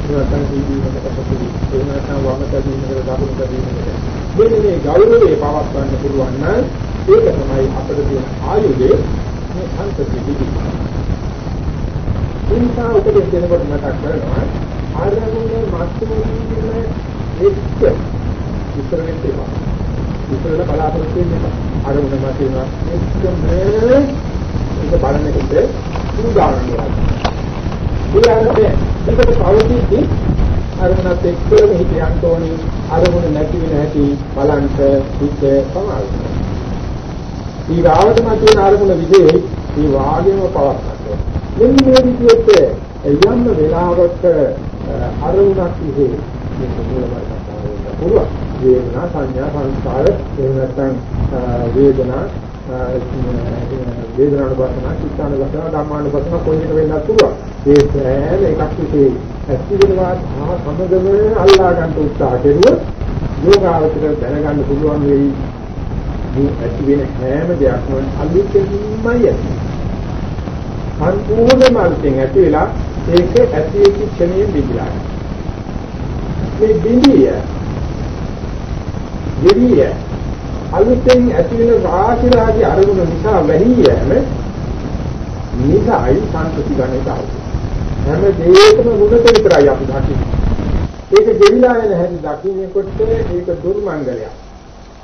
නැත්නම් ජීවිතයකට පසුබිම්. ඒ නැත්නම් වමතදීනකට දකුණතදීනකට. මෙන්න මේ ගෞරවයේ පවත්වන්න පුළුවන් නම් ඒක තමයි අපිට තියෙන ආයුධය මේ අන්තති විදි. ඉන්සා උපදෙස් දෙනකොට මතක් කරනවා ආරමුණේ මාත්‍රමෝදීන එක්ක ඉස්සර වෙන්න එපා. ඉස්සරල බලාපොරොත්තු වෙන්න එපා. අරමුණ මත වෙනවා එක්කම ඒක බලන එකට සූදානම් වෙනවා ඊළඟට මේකට පවතිද්දි අරමුණත් එක්කම හිත යන්න ඕනේ අරමුණ නැති වෙන හැටි බලන්ට හිත සමාවෙන්න ඊගාවට මත වෙන අරමුණ විදේ මේ වාගේම පවත්නවා මෙන්න මේ විදිහට යම් වෙලාවක අරමුණක් විදේ මේක මූලවර්ගය පුළුවන්? වේදනා සංඥා සංස්කාර එහෙම නැත්නම් වේදනා වේදනානුපස්සන චිත්තානුපස්සන ධම්මානුපස්සන කොහෙට වෙන්නත් පුළුවන්. ඒ සෑම එකක් විසේ ඇතිවෙනවා ආ සමගම අල්ලා ගන්න උත්සාහ කෙරුවොත් යෝගාවචර දැනගන්න පුළුවන් වෙයි. මේ ඇති වෙන හැම දෙයක්ම අලුතෙන්මයි ඇති. සම්පූර්ණම අලුතෙන් ඇති වෙලා ඒක ඇති වෙච්ච ක්ෂණයෙන් බිඳලා මේ බිඳිය දෙවිය අලුතෙන් ඇති වෙන රාශි රාශි අරමුණු නිසා වැහි යෑම නිසායි සංකෘති ගණයට આવුනේ. හැම දෙයකම මුලට විතරයි අපි දකින්නේ. ඒක දෙවිලා යන හැටි දකින්නකොට ඒක දුර්මංගලයක්.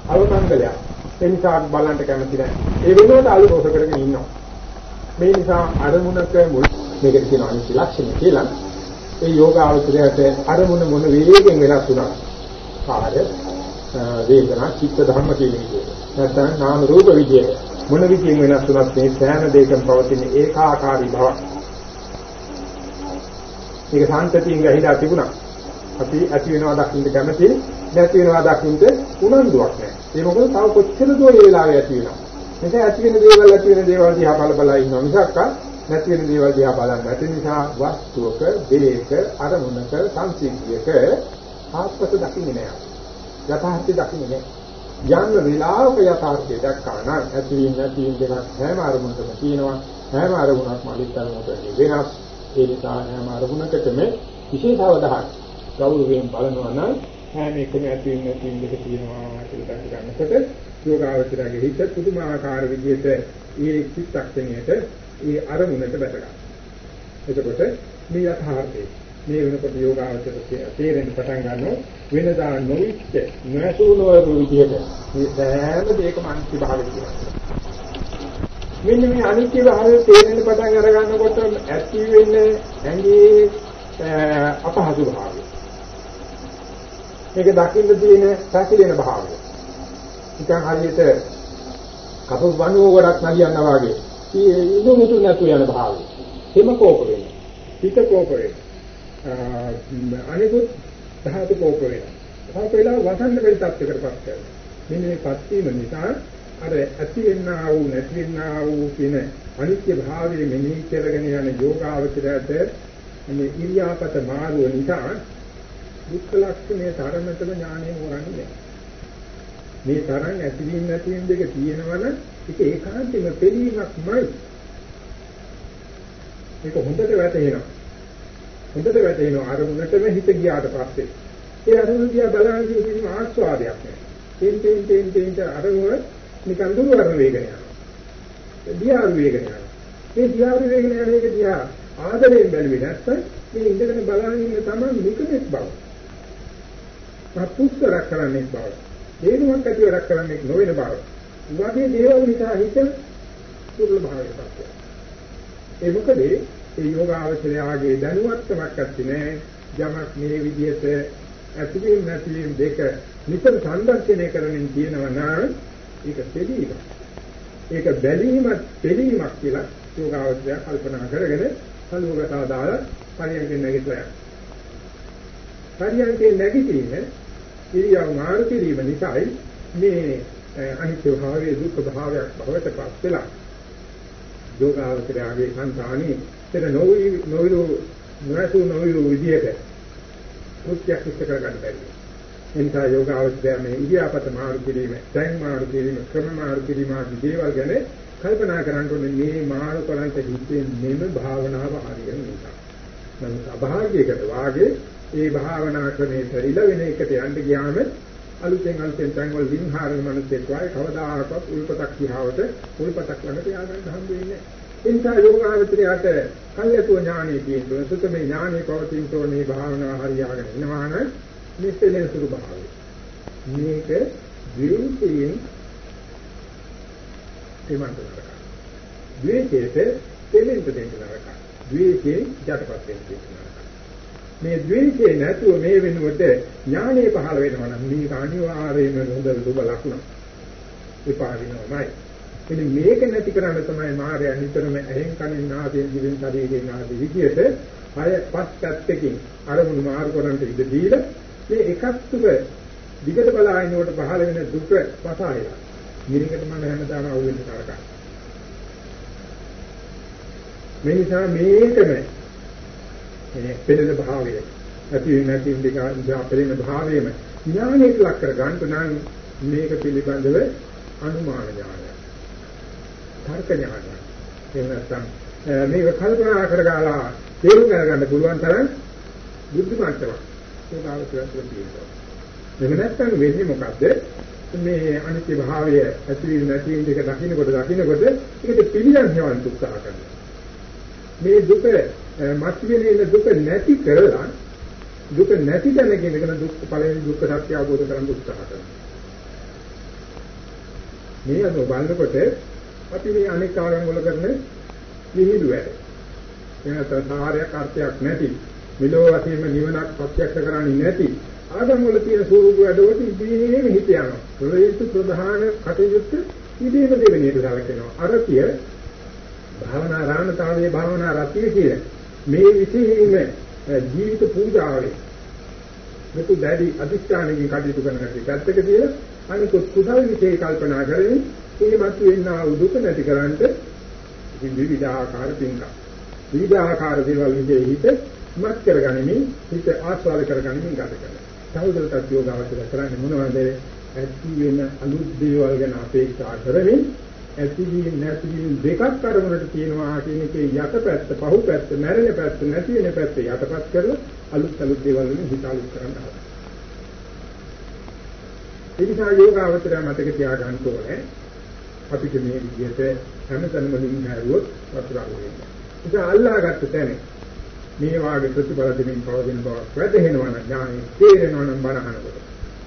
අවමංගලයක්. ඒ නිසා බලන්න කැමති නැහැ. ඒ වෙනුවට අලුතෝස කරගෙන ඉන්නවා. මේ නිසා අරමුණක මුල් මේකට කියන අනිත් ලක්ෂණ කියලා ඒ යෝග අවශ්‍යයට අරමුණ මොන වේගෙන් වෙනස් වුණා. කාර්ය වේදනා චිත්ත ධර්ම කියන විදිහට. නැත්නම් නාම රූප විදිහට. මොන විදිහෙන් වෙනස් වුණත් මේ සෑම දෙයකම පවතින ඒකාකාරී බව. මේක සාන්තතියෙන් ගහිලා තිබුණා. අපි ඇති වෙනවා දකින්න කැමති නැති වෙනවා දකින්න උනන්දුවක් නැහැ. ඒ මොකද තව කොච්චර දෝ ඒ වෙලාවේ ඇති වෙනවා. නිසා ඇති වෙන දේවල් ඇති වෙන දේවල් දිහා බල බල ඉන්නවා මිසක් නැති වෙන දේවල් දිහා බලන්නේ නැති නිසා වස්තුවක, දෙයක, අරමුණක, සංසිද්ධියක ආත්මත දකින්නේ නැහැ. යථාර්ථය දකින්නේ නැහැ. යම් වෙලාවක යථාර්ථය දැක්කා නම් ඇතිවීම නැතිවීම දෙකක් හැම අරමුණකම තියෙනවා. හැම අරමුණක්ම අනිත්‍යමකට වෙනස්. ඒ නිසා හැම අරමුණකටම විශේෂ අවධානය ගෞරවයෙන් බලනවා නම් හැම එකම ඇතිවීම නැතිවීම දෙක තියෙනවා කියලා දැනගන්නකොට යෝගාවචරයේ හිත පුදුමාකාර විදිහට ඒ චිත්තක්ෂණයට ඒ අරමුණට බැස ගන්නවා. එතකොට මේ යථාර්ථයේ මේ වෙනකොට යෝගාවචර තේරෙන්න පටන් ගන්නවා වෙනදා නොවිච්ච නැසුනවරු විදිහට මේ සෑම දෙයකම අනිත්‍ය භාවය කියනවා. මෙන්න මේ අනිත්‍ය භාවය තේරෙන්න පටන් අර ගන්නකොට ඇති වෙන්නේ ඇඟේ අපහසු භාවය. මේක දකින්න තියෙන පැකිලෙන භාවය. නිකන් හරියට කපු වණුව ගොඩක් නලියනවා වගේ. ඒ ඉදු මුතු නැතු යන භාවය. හිම කෝප වෙනවා. පිට කෝප වෙනවා. අනිකුත් ධාතු කෝප වෙනවා. කෝප වෙලා වසන්න බැරි තත්යකටපත් කරනවා. මෙන්න මේ පත් වීම නිසා අර ඇති වෙන්නා වූ නැති වෙන්නා වූ කියන අනිත්‍ය භාවයේ මෙනෙහි කරගෙන යන යෝගාවචරයට මේ ඉරියාපත මාරුව නිසා දුක්ඛ ලක්ෂණයේ තරමටම ඥානය හොරන්නේ නැහැ. මේ තරම් ඇතිවීම නැතිවීම දෙක තියෙනවනම් ඒක ඒකාන්තයෙන්ම පිළීමක්මයි. ඒක හොඳට වැටහෙනවා. හොඳට වැටහෙනවා අරමුණටම හිත ගියාට පස්සේ. ඒ අරමුණ දිහා බලන කිසිම ආස්වාදයක් නැහැ. තෙන් තෙන් තෙන් තෙන් අරමුණ නිකන් දුර වර්ණ වේගන යනවා. දියාරු වේගන යනවා. මේ දියාරු වේගන යන එක දිහා ආදරයෙන් බැලුවේ නැත්නම් මේ ඉඳගෙන බලන ඉන්න තමයි නිකමෙත් බව. සතුස්තරක් කරන්නේ බව. හේතුවක් ඇති වැඩක් කරන්නේ නොවන බව. වගේ දේවල් නිසා හිත දුර්ලභ භාවයට පත් වෙනවා. ඒ මොකද ඒ යෝගාවචරයාගේ දැනුවත්කමක් ඇති නෑ. යමක් මේ විදිහට ඇතිවීම නැතිවීම දෙක නිතර සංදර්ශනය කරමින් තියෙනවා නම් ඒක දෙදීම. ඒක බැලීමත් දෙලීමක් කියලා යෝගාවචරය කල්පනා කරගෙන සලුවකට දාලා පරියන්කෙන් නැගිටලා යනවා. පරියන්කෙන් නැගිටින්නේ ඉරියව් මාරු කිරීම නිසායි මේ අනිත්‍ය භාවයේ දුක්ඛ භාවයක් බවට පත් වෙලා යෝගාවචරයේ සංතානි පෙර නොවි නොවිරු නැතු නොවිරු විදියට මුත්‍යක් ඉස්ස කරගන්න බැරි. එනිසා යෝගාවචරය මේ ඉරියාපත මාරු කිරීම, දැන් මාරු කිරීම, ක්‍රම මාරු කිරීම ආදී දේවල් ගැන කල්පනා කරන්න ඕනේ මේ මාරු කරන්ට හිතේ මෙම භාවනාව හරියන නිසා. නමුත් අභාග්‍යයකට වාගේ ඒ භාවනා ක්‍රමයට ඉලවෙන එකට යන්න ගියාම අලුතෙන් අලුතෙන් තැන්වල වින්හාරන මනසෙක් වායි කවදාකවත් උල්පතක් දිහාවට උල්පතක් ළඟට ය아가න්න හම්බ වෙන්නේ නැහැ. ඒ නිසා යෝගාවචරයට කල්යතුව ඥානෙ තියෙනවා. සුතමේ ඥානෙ පවතින තෝනේ භාවනා හරියාගෙන ඉනවා නම් මෙතන සුරු භාවය. මේක ද්වේෂයෙන් තේමන්ත නරක. ද්වේෂයට දෙලෙන්ට දෙන්න නරක. ද්වේෂයෙන් යටපත් වෙන්න නරක. මේ ද්වේෂය නැතුව මේ වෙනුවට ඥානෙ පහළ වෙනවා නම් මේක අනිවාර්යයෙන්ම හොඳ දුබ ලකුණ. විපා වෙනවමයි. ඉතින් මේක නැති කරන්න තමයි මායя නිතරම ඇහෙන් කනෙන් නාසයෙන් දිවෙන් ශරීරයෙන් ආදී විදියට අය පස් පැත්තකින් අරමුණු මාරු කරන්නට ඉඩ දීලා මේ එකක් තුක දිගට බලාගෙනකොට පහළ වෙන දුක පසායලා. මේකට මම හැමදාම අවුලෙන් කරකා. මේ නිසා මේකම මේ පෙළෙන භාවය. ඇති නැති දෙක පෙළෙන භාවයම ඥානයට ලක් කර ගන්නට නම් මේක පිළිබඳව අනුමාන ඥානය තර්ක ඥානය එහෙම නැත්නම් මේක කල්පනා කරගලා තේරුම් ගන්න පුළුවන් තරම් බුද්ධිමත්කම ඒක අවශ්‍යයි තියෙනවා. එහෙම නැත්නම් වෙන්නේ මොකද්ද? මේ අනිත්‍ය භාවය ඇති වී නැති වීම දෙක දකින්නකොට දකින්නකොට ඒකට පිළියම් හේවන් උත්සාහ කරනවා. මේ දුක මත්විල ඉන්න දුක නැති කරලා දුක නැති දැනගෙන ඉගෙන දුක් පළවෙනි දුක්ඛ සත්‍ය අවබෝධ කරගන්න උත්සාහ කරනවා. මේ අනුව බලනකොට අපි මේ අනෙක් ආගම් වල කරන විහිළු වැඩ. එනතර සාහාරයක් අර්ථයක් නැති මිලෝ වශයෙන්ම නිවනක් ප්‍රත්‍යක්ෂ කරන්නේ නැති ආගම් වල තියෙන ස්වරූප වැඩවලට ඉබේම හිත යනවා. ප්‍රවේශ ප්‍රධාන කටයුත්ත ඉබේම දෙවෙනියට සැලකෙනවා. අරතිය භාවනා රාණතාවයේ භාවනා රතිය කියලා මේ විශේෂයෙන්ම ජීවිත පූජාවලේ මෙතු දැඩි අධිෂ්ඨානකින් කටයුතු කරන කටි පැත්තක තියලා අනිකුත් කුසල විශේෂ කල්පනා කරමින් ඒ මතුවෙනා දුක නැති කරන්ට විවිධාකාර පින්කම්. විවිධාකාර දේවල් විදිහේ හිත මත් කරගනිමින් හිත ආස්වාද කරගනිමින් ගත කරනවා. තවදුරටත් යෝගාවචර කරන්නේ මොනවද? ඇති වෙන අලුත් දේවල් ගැන අපේක්ෂා කරමින් ඇතිවීම නැතිවීම දෙකක් අරමුණට තියෙනවා කියන එකේ යටපැත්ත පහුපැත්ත මැරෙන පැත්ත නැති වෙන පැත්ත යටපත් කරලා අලුත් අලුත් දේවල් වලින් හිත අලුත් කරන්න හදනවා. ඒ නිසා යෝගාවචරය මතක තියාගන්න ඕනේ අපිට මේ විදිහට හැමතැනම ලින් හැරුවොත් වතුර අහුවෙන්නේ. ඒක අල්ලාගත්ත තැන මේ වාගේ ප්‍රතිඵල දෙමින් පවතින බවක් වැටහෙනවා නම් ඥානෙ තේරෙනවා නම් බණහනකොට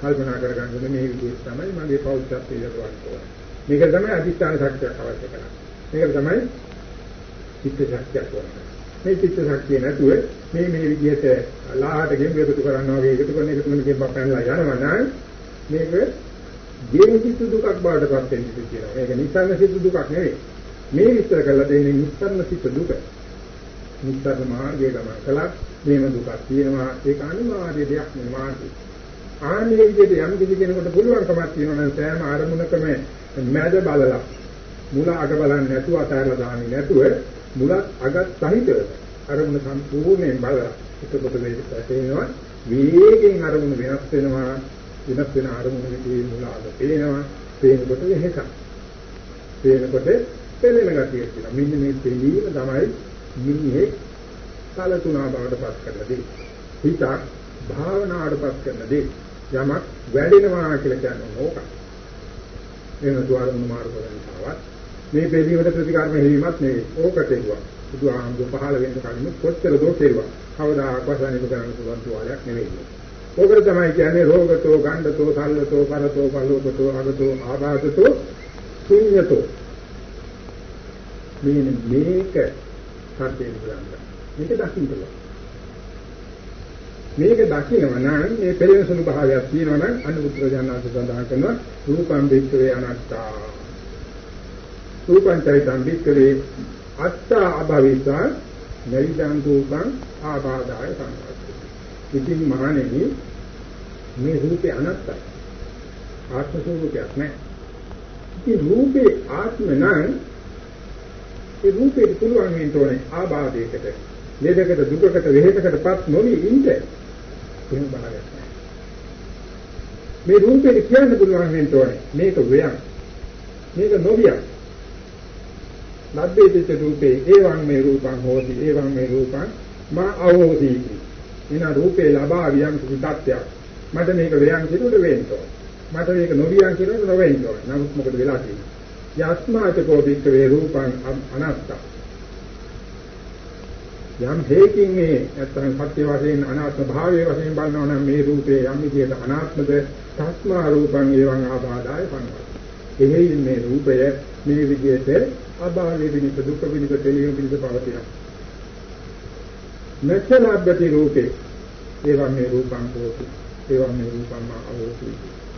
කල්පනා කරගන්න මේ විදිහට තමයි මගේ පෞද්ගලිකත්වය දරවන්න ඕනේ. මේක තමයි අධිෂ්ඨාන ශක්තියක් අවශ්‍ය කරන්නේ. මේක තමයි චිත්ත ශක්තියක් ඕනේ. මේ චිත්ත ශක්තිය නැතුව මේ මේ විදිහට ලාහට ගෙම් එකතු කරනවා වගේ එකතු කරන එකතු කරන ගෙම්පක් පැනලා යනවා නම් මේක ජීවිත දුකක් බවට පත් වෙන්නේ කියලා. මේක නිස්සාරණ සිත් දුකක් නෙවෙයි. මේ විස්තර කරලා දෙන්නේ නිස්සාරණ සිත් දුක. නිස්සාරණ මාර්ගයේ ගමන් කළා මේව දුකක් තියෙනවා ඒක අනිවාර්ය දෙයක් නෙවෙයි. ආන්නේ විදිහට යම් කිසි කෙනෙකුට පුළුවන්කමක් තියෙනවා නම් සෑම අරමුණකම මැද බලලා මුල අග බලන්නේ නැතුව අතහැරලා දාන්නේ නැතුව මුලත් අගත් සහිතව අරමුණ සම්පූර්ණයෙන් බලලා එතකොට මේක තේරෙනවා වේගෙන් අරමුණ වෙනස් වෙනවා. වෙනස් වෙන අරමුණ විදිහේ මුල අග පේනවා. පේනකොට වෙහසක්. පේනකොට පෙළෙන ගතියක් තියෙනවා. මෙන්න මේ පෙළීම තමයි මිනිහේ කලතුණා බවට පත් කරලා දෙන්නේ හිතක් භාවනාවට පත් කරන දේ. යමක් වැඩෙනවා කියලා කියන්නේ ඕකයි එහෙම දුආරමුණු මාරු කරන නිසාවත් මේ බෙදීමට ප්‍රතිකාරම හැරීමක් නෙවෙයි. ඕකට එළුවා. බුදුහාමුදුර පහළ වෙන්න කලින් කොච්චර දෝ කෙරුවා. කවදාකවත් වසනික කරන්න පුළුවන් තුවාලයක් නෙවෙයි. ඕකට තමයි කියන්නේ රෝගතෝ, ගණ්ඩතෝ, සල්ලතෝ, පරතෝ, පලෝකතෝ, අගතෝ, ආබාධතෝ, ශුන්‍යතෝ. මේ මේක සත්‍යයෙන් බලන්න. මේක දකින්න පුළුවන්. මේක දකිනවා නම් මේ පෙරෙන සුළු භාවයක් තියෙනවා නම් අනුත්තර ඥානස සඳහන් කරනවා රූපං වික්‍රේ අනත්තා. රූපං චෛතං වික්‍රේ අත්තා අභවිතා නෛදං රූපං ආබාධාය සංඝාතයි ඉතින් මහණෙනි මේ රූපේ අනත්තයි ආත්ම ස්වરૂපයක් නෑ. ඉතින් රූපේ ආත්ම නම් ඒ රූපේ පුළුවන් වෙන්න ඕනේ ආබාධයකට ලෙඩකට දුකකට වෙහෙසකටපත් නොවි ඉන්න. එහෙම බලගන්න. මේ රූපේ කියන්න පුළුවන් වෙන්න ඕනේ. මේක වයන්. මේක නොවියක්. ලබ්බේදිත රූපේ ඒවං මේ රූපං හෝති ඒවං මේ රූපං මා අවෝති. එන රූපේ ලබා වියන් කිතත්යක්. මට මේක වයන් කියනකොට වෙන්න ඕනේ. මට මේක නොවියන් කියනකොට නොවෙන්න ඕනේ. නමුත් මොකද වෙලා තියෙන්නේ? යස්මාච කෝපික වේ රූපං අනත්තං යම් හේකින් මේ නැත්නම් සත්‍ය වශයෙන් අනාත්ම භාවයේ වශයෙන් බලනවා නම් මේ රූපේ යම් විදියට අනාත්මද තස්මා රූපං එවං ආබාධාය පනවා. එහෙයින් මේ රූපය මේ විදියට අභාවයේ විනිත දුක විනිත තෙලියු විනිත පවතිනවා. නැචලබ්බති රූපේ එවං මේ රූපං හෝති. එවං මේ රූපං මා අවෝති.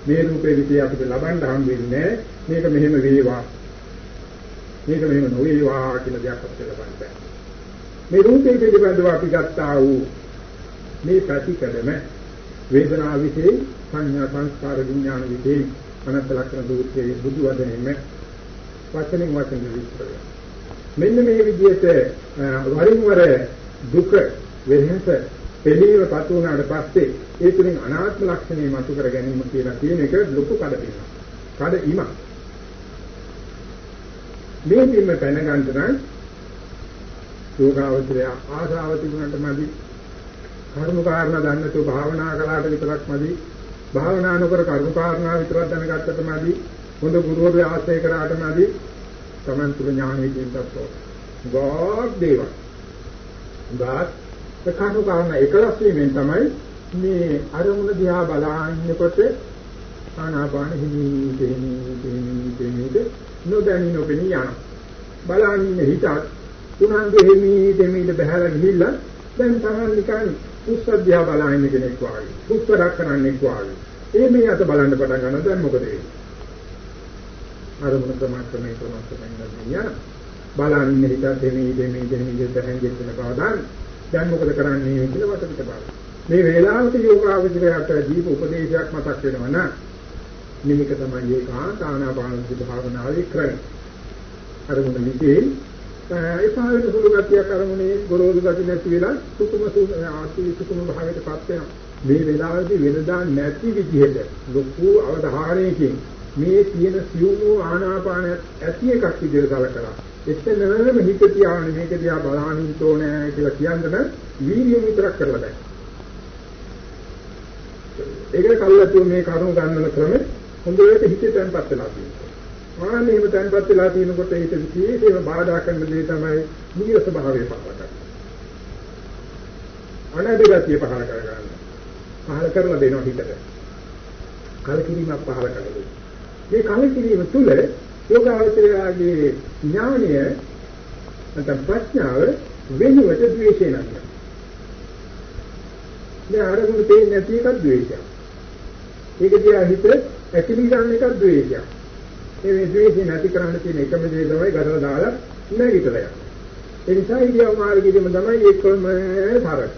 මේ රූපේ විදිය අපිට ලබන්න හම් වෙන්නේ මේක මෙහෙම වේවා. මේක මෙහෙම නොවේවා කියලා දෙයක් අපිට ලබන්න බෑ. මේ රූපේ පිළිබඳව අපි ගත්තා වූ මේ ප්‍රතිකරම වේදනාව විසේ සංඥා සංස්කාර විඥාන විසේ අනත් ලක්ෂණ දුක්ඛයේ බුදු වදනෙම වචනෙන් වචන විස්තර මෙන්න මේ විදිහට වරින් වර දුක වෙනස පිළිවෙල පතු වුණාට පස්සේ ඒ තුලින් අනාත්ම ලක්ෂණය මතු කර ගැනීම කියලා කියන එක ලොකු කඩපිනක්. කඩ ඉමක්. මේ දෙන්න දැනගන්න නම් යෝගාවචරය ආශාව තිබුණාට මදි කර්ම කාරණා දන්නතු භාවනා කළාට විතරක් මදි භාවනා නොකර කර්ම කාරණා විතරක් දැනගත්තට මදි හොඳ ගුරුවරු ආශ්‍රය කරාට මදි තමන් තුළ ඥානෙ කියනකොට ගෝක් දේවා ගාත් කර්ම කාරණා එකලස් වීමෙන් තමයි මේ අරමුණ දිහා බලන්නකොට ආනාපාන හිමි දෙමි දෙමි දෙමි නොදැනී නොපෙනී යන බලන්නේ හිතත් උනන්දු හිමි දෙමිල බහැලා ගිහිල්ලා දැන් තමයි නිකන් උස්සද්ධියා බලන කෙනෙක් වගේ. උත්තරක් කරන්නෙක් වගේ. ඒ මේ අත බලන්න පටන් ගන්නවා දැන් මොකද වෙන්නේ? අරමුණ ක්‍රමක්‍රමයෙන් ක්‍රමක්‍රමයෙන් යන බලන්නේ හිත දෙමි දෙමි දෙමි දෙතෙන් ගෙතන බව දාන්න. දැන් මොකද කරන්නේ කියලා වටපිට බලන්න. මේ වේලාවට යෝගාවචරයට දීප උපදේශයක් මතක් වෙනවා නා මේක තමයි ඒ කාන්තානාපාන භාවනාවේ ක්‍රමය. අරමුණ විදිහේ ඒ පහවෙනි සුළු ගතියක් අරමුණේ ගොරෝසු ගති නැති වෙලා සුකුම ආති සුකුම භාවයටපත් වෙනවා. මේ වෙලාවේදී වෙනදා නැති විදිහට ලොකු අවධානයකින් මේ තියෙන සියුම් ආනාපාන ඇති එකක් විදිහට සලකලා එතනම හිත තියාගෙන මේක දිහා බලහින්න ඕනේ කියලා කියන්න වීර්ය විතරක් කරලා බෑ. ඒකට කල්ලාතු මේ කරුණු ගන්නන ක්‍රම හොඳට හිතේ තැන්පත් වෙලා තියෙනවා. ආන්නේ එහෙම තැන්පත් වෙලා තියෙනකොට හිත විශේෂයෙන්ම බාධා කරන දේ තමයි නිරස භාවය පහල කරගන්න. අනදිගතිය පහල කරගන්න. පහල කරලා දෙනවා හිතට. කලකිරීමක් පහල කරලා මේ කලකිරීම තුළ යෝගාවචරයාගේ ඥානය නැත්නම් ප්‍රඥාව වෙනුවට ද්වේෂය නැතිව. දැන් අරමුණු තේින්නේ නැති එකක් ද්වේෂයක්. ඒක දිහා හිත ඇකිලි ගන්න එකක් ද්වේෂයක්. ඒ මේ ද්වේෂය නැති කරන්න තියෙන එකම දේ තමයි ගරලා දාලා නැගිටලා යන්න. ඒ නිසා ඉදියව මාර්ගයේම තමයි ඒකම තරක.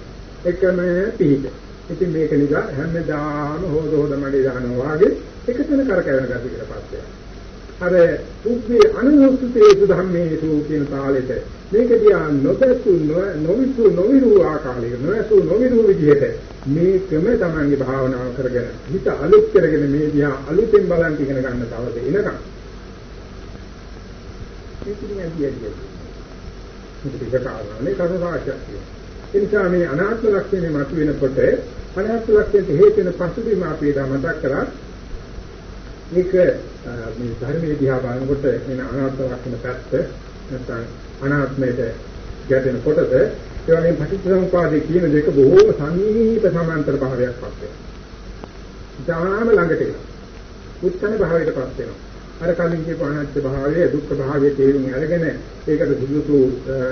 එකම පිහිට. ඉතින් මේක නිසා හැමදාම හොද හොද මඩේ දානවා වගේ එකතන කරකැවෙන ගැටි කියලා පස්සේ. අර උප්පේ අනුසුතේසු ධම්මේසු කියන තාලෙට මේක දිහා නොදැසු නොවිසු නොවිරු ආකාරයක නොඇසු නොවිරු විදිහට මේකම තමන්ගේ භාවනාව කරගෙන හිත අලුත් කරගෙන මේ දිහා අලුතෙන් බලන් ඉගෙන ගන්න තවද එනකම්? ඒක දිහා කියන්නේ මේක කාරණානේ කරුණ රාශියක් තියෙනවා ඒ නිසා මේ අනාත්ම ලක්ෂණය මතුවෙනකොට අනාත්ම ලක්ෂණයට හේතු වෙන පසුබිම අපි එදා මතක් කරා මේක මේ ධර්මයේ දිහා බලනකොට එන අනාත්ම ලක්ෂණ පැත්ත නැත්නම් අනාත්මයට ගැටෙන කොටද ඒ වගේම පටිච්චසමුපාදයේ කියන දෙක බොහෝ සමීප සමාන්තර භාවයක් පත් වෙනවා. ධාම ළඟට එනවා. උත්තර භාවයටපත් වෙනවා. අර කලින් කියපු අනාත්ම භාවය දුක්ඛ භාවයේ තේරුම් අරගෙන ඒකට සුදුසු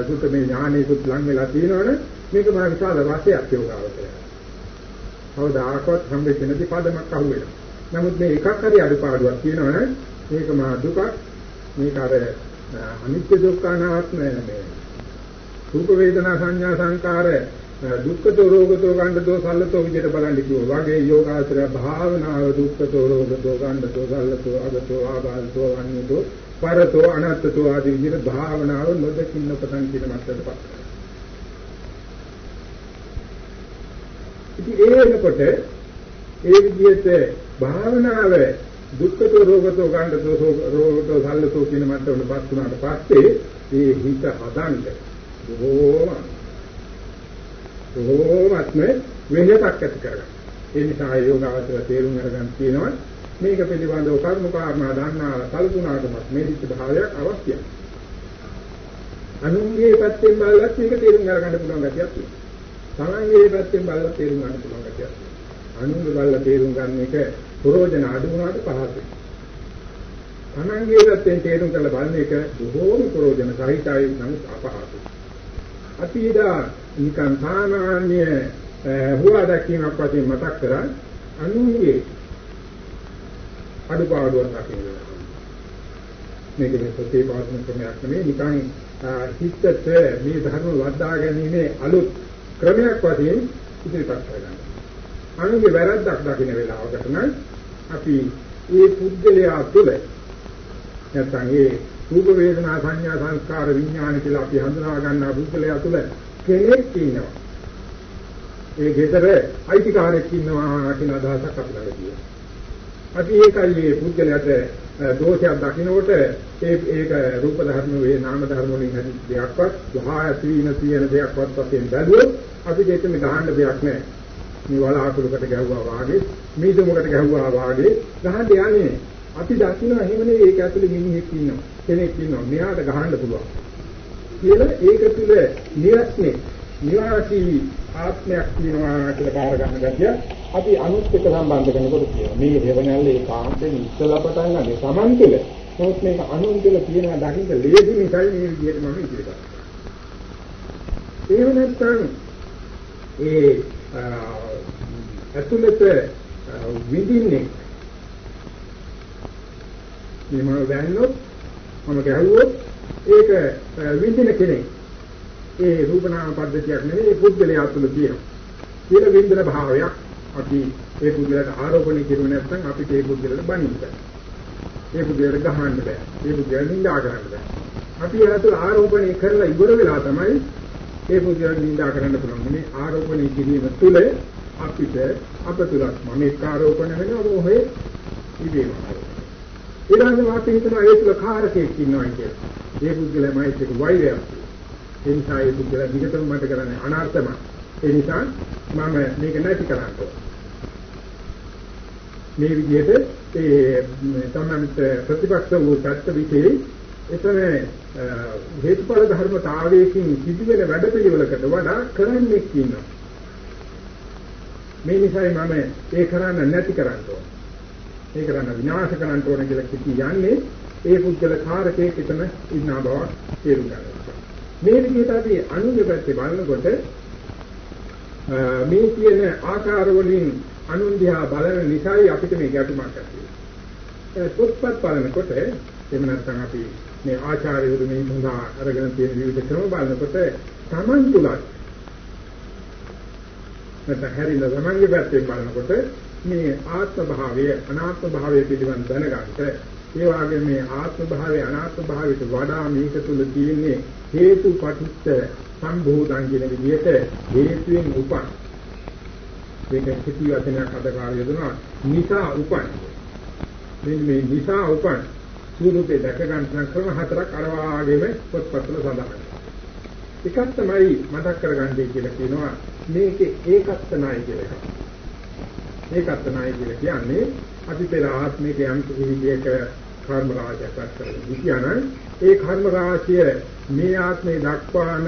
සුත මේ ඥානෙකුත් ලං වෙලා තියෙනවනේ මේක මා විශාල වාසියක් යෝගාවචරය. කවදාකවත් සම්බෙච්ච නැති පදමක් අහුවෙනවා. නමුත් මේ එකක් හරි අඩුපාඩුවක් තියෙනවනේ මේක මා දුකක් මේක අර අනිත්‍ය දුක්ඛ අනාත්ම මේ රූප වේදනා සංඥා සංකාර දුක්ඛතෝ රෝගතෝ ගණ්ඩතෝ සල්ලතෝ විදිහට බලන්න කිව්වා. වගේ යෝගාචර භාවනාව දුක්ඛතෝ රෝගතෝ ගණ්ඩතෝ සල්ලතෝ අගතෝ ආබාධතෝ අනිතෝ පරතෝ අනත්තතෝ ආදී විදිහට භාවනාව නොදකින්න පටන් කියන මතයටපත්. ඉතින් ඒනකොට ඒ විදිහට භාවනාව දුක්ඛතෝ රෝගතෝ ගණ්ඩතෝ රෝගතෝ සල්ලතෝ කියන මට්ටමට පත් වුණාට පස්සේ මේ හිත හදන්න බොහෝම බොහෝමත්ම වෙහෙසක් ඇති කරගන්න. ඒ නිසා යෝගාවචර තේරුම් අරගන්න තියෙනවා මේක පිළිබඳව කර්ම කාරණා දන්නා කල්පනාකමත් මේ විච භාවයක් අවශ්‍යයි. අනුන්ගේ පැත්තෙන් බලලත් මේක තේරුම් අරගන්න පුළුවන් ගැතියක් තියෙනවා. තමන්ගේ පැත්තෙන් බලලා තේරුම් ගන්න පුළුවන් ගැතියක් තියෙනවා. අනුන්ගේ බලලා තේරුම් ගන්න එක ප්‍රෝජන අඩු වුණාට පහසුයි. තමන්ගේ පැත්තෙන් තේරුම් කරලා බලන එක බොහෝම ප්‍රෝජන සහිතයි නමුත් අපහසුයි. අපි එදා නිකන් සාමාන්‍ය හුවා දැකීමක් වශයෙන් මතක් කරා අනුන්ගේ අඩුපාඩුවක් දකින්න. මේක මේ සත්‍ය පාසන ක්‍රමයක් නෙමෙයි නිකන් හිතට මේ ධර්ම වද්දා ගැනීමේ අලුත් ක්‍රමයක් වශයෙන් ඉදිරිපත් කරගන්න. අනුන්ගේ වැරද්දක් දකින්න වෙලාවකට නම් අපි මේ පුද්ගලයා තුළ නැත්නම් ඒ රූප වේදනා සංඥා සංස්කාර විඥාන කියලා අපි හඳුනා ගන්නා පුද්ගලයා තුළ කෙනෙක් ඉන්නවා. ඒ ගෙදර අයිතිකාරයෙක් ඉන්නවා කියන අදහසක් අපි ළඟ තියෙනවා. අපි ඒකයි මේ පුද්ගලයාට දෝෂයක් දකින්නකොට ඒ ඒක රූප ධර්ම වේ නාම ධර්ම වලින් හැදි දෙයක්වත් සහා ඇති වෙන තියෙන දෙයක්වත් වශයෙන් බැලුවොත් අපි දෙක මේ ගහන්න දෙයක් නැහැ. මේ වලාකුලකට ගැහුවා වාගේ මීදුමකට ගැහුවා වාගේ ගහන්න යන්නේ අපි දකින්න එහෙම නෙවෙයි ඒක ඇතුලේ මිනිහෙක් ඉන්නවා කෙනෙක් ඉන්නවා. මෙයාට ගහන්න පුළුවන්. කියලා ඒක තුල නිරස්නේ නිවාසී ආත්මයක් තියෙනවා කියලා බාර ගන්න ගැතිය අපි අනුත් එක්ක සම්බන්ධ කරනකොට කියනවා. මේ දෙවනල්ල ඒ කාන්තෙන් ඉස්සලා පටන් ගන්න සමන් තුල නමුත් මේක අනුන් තුල තියෙනවා දකින්න ලේසි නිසායි මේ විදිහට මම ඉදිරියට එහෙම නැත්නම් ඒ ඇතුළත විඳින්නේ මම වැන්නොත් මම ගැහුවොත් ඒක විඳින කෙනෙක් ඒ රූපනාම පද්ධතියක් නෙවෙයි පුද්ගලයා තුළ තියෙනවා. කියලා විඳින භාවයක් අපි ඒ පුද්ගලයාට ආරෝපණය කරුවේ නැත්නම් අපිට ඒ පුද්ගලයාට බනින්න බෑ. ඒ පුද්ගලයාට ගහන්න බෑ. ඒ පුද්ගලයාට නිඳා කරන්න බෑ. අපි එයාට ආරෝපණය කරලා ඉවර වෙලා තමයි ඒ පුද්ගලයාට නිඳා කරන්න පුළුවන්. මේ ආරෝපණය කිරීම තුළ අපිට අප තුලක් මම එක් ආරෝපණය වෙනවා මොහේ ඉබේම ඊළඟට වාක්‍ය හිතනවා ඒ තුල කාරකයක් ඉන්නවා කියලා. ඒ පුද්ගලයා මයිත් එක වෛරයක්. ඒ නිසා ඒ පුද්ගලයා දිගටම මට කරන්නේ අනර්ථමයි. ඒ නිසා මම මේක නැති කරන්න මේ විදිහට ඒ තමන්ට ප්‍රතිපක්ෂ වූ සත්‍ය විශේෂ එතන හේතුඵල ධර්මතාවයකින් සිදුවෙන වැඩපිළිවෙලකට වඩා කරන්නේ කියනවා. මේ නිසායි මම ඒ කරන්න නැති කරන්න ඕන. ඒ කරන්න විනාශ කරන්න ඕන කියලා කියන්නේ ඒ පුද්ගල කාරකයේ එතන ඉන්න බව තේරුම් ගන්නවා. මේ විදිහට අපි අනුගේ පැත්තේ බලනකොට මේ කියන ආකාර වලින් අනුන් දිහා බලන නිසායි අපිට මේ ගැටුමක් ඇති වෙන්නේ. පොත්පත් බලනකොට එහෙම නැත්නම් අපි මේ ආචාර්යවරු මේ මුදා අරගෙන තියෙන විවිධ ක්‍රම බලනකොට Taman තුලත් නැත්නම් හැරිලා තමන්ගේ පැත්තෙන් බලනකොට මේ ආත්ම භාවය අනාත්ම භාවය පිළිබඳ දැනගන්න ඒ වගේ මේ ආත්ම භාවය අනාත්ම භාවයට වඩා මේක තුල තියෙන්නේ හේතු පටිච්ච සම්භූතං කියන විදිහට හේතුයෙන් උපන්. මේක කිසි වචනයක් අද කාර්ය යදුනා නිසා උපන්. මෙන්න මේ නිසා උපන් ස්වරූපේ දැක ගන්න ක්‍රම හතරක් අර වාගේම පොත්පත්වල සඳහන් එකක් තමයි මතක් කරගන්නේ කියලා කියනවා මේකේ ඒකත්තනයි කියලා එකක්. ඒකත්තනයි කියලා කියන්නේ අපි පෙර ආත්මික යම් විදිහක කර්ම රාජයක් කරලා කියනනම් ඒ කර්ම රාශිය මේ ආත්මේ දක්වාම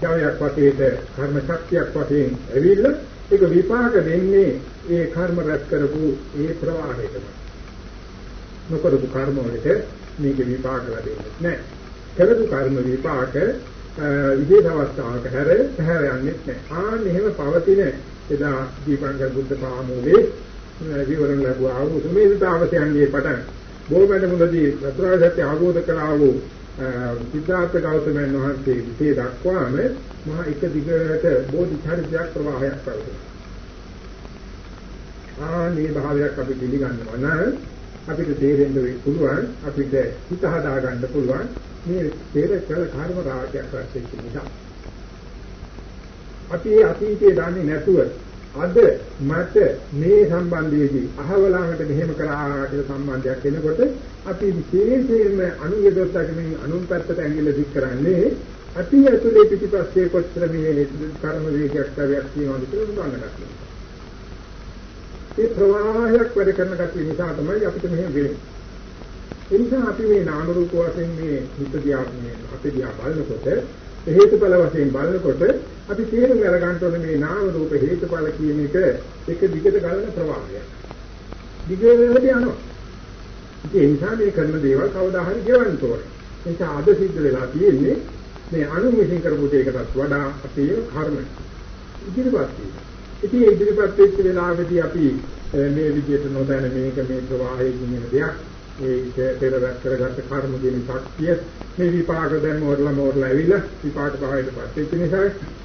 ජවයක් වශයෙන් කර්ම ශක්තියක් වශයෙන් ඇවිල්ලා ඒක විපාක දෙන්නේ ඒ කර්ම රැස් කරපු ඒ ප්‍රවාහයටම. නොකරපු කර්ම වලට මේක විපාක ලැබෙන්නේ නැහැ. කරපු කර්ම විපාක විදේශ අවස්ථාවක හැර පැහැර යන්නේ නැහැ. ආන්න එහෙම පවතින එදා දීපංකර බුද්ධ පාමුලේ විවරණ ලැබුවා වූ සුමේධතාවසයන්ගේ පටන් බොහොමඩ මුලදී චතුරාර්ය සත්‍ය අවබෝධ කරා වූ සිද්ධාර්ථ ගෞතමයන් වහන්සේ විසේ දක්වාම මහා එක දිගට බෝධිචර්යාවක් ප්‍රවාහයක් පවතිනවා. ආනේ භාවයක් අපි පිළිගන්නවා නම් අපිට තේරෙන්න පුළුවන් අපිට හිත හදා ගන්න පුළුවන් මේ පෙර කළ කර්ම රාජ්‍යයක් රැස්වෙච්ච නිසා. අපි ඒ අතීතයේ දන්නේ නැතුව අද මට මේ සම්බන්ධයේදී අහවලාකට මෙහෙම කරා කියලා සම්බන්ධයක් එනකොට අපි විශේෂයෙන්ම අනුයදොත්තකමින් අනුන් පැත්තට ඇඟිල්ල දික් කරන්නේ අපි ඇතුලේ පිටිපස්සේ කොච්චර මේ කර්ම වේගයක් තරයක් තියෙනවද කියලා බලන්න ඒ ප්‍රවාහයක් වැඩ කරන කතිය නිසා තමයි අපිට මෙහෙම වෙන්නේ. ඒ නිසා අපි මේ නාම රූප වශයෙන් මේ හිත දිහා මේ අපේ දිහා බලනකොට හේතුඵල වශයෙන් බලනකොට අපි තේරුම් අරගන්න ඕනේ මේ නාම රූප හේතුඵල කියන එක එක දිගට ගලන ප්‍රවාහයක්. දිගට යනවා. ඒ නිසා මේ කරන දේවල් කවදා හරි ගෙවන්න ඕනේ. ඒ නිසා අද සිද්ධ වෙලා තියෙන්නේ මේ අනුමිතින් කරපු දෙයකටත් වඩා අපේ කර්ම ඉදිරිපත් වීම. ඉතින් ඉදිරිපත් වෙච්ච වෙලාවෙදී අපි eh, මේ විදිහට නොදැන මේක මේ ප්‍රවාහයේ ගිනින දෙයක් ඒ පෙර කරගත්ත කර්ම කියන ශක්තිය මේ විපාක දැන් මොරලා මොරලා ඇවිල්ලා විපාක භාවයට පත් වෙච්ච නිසා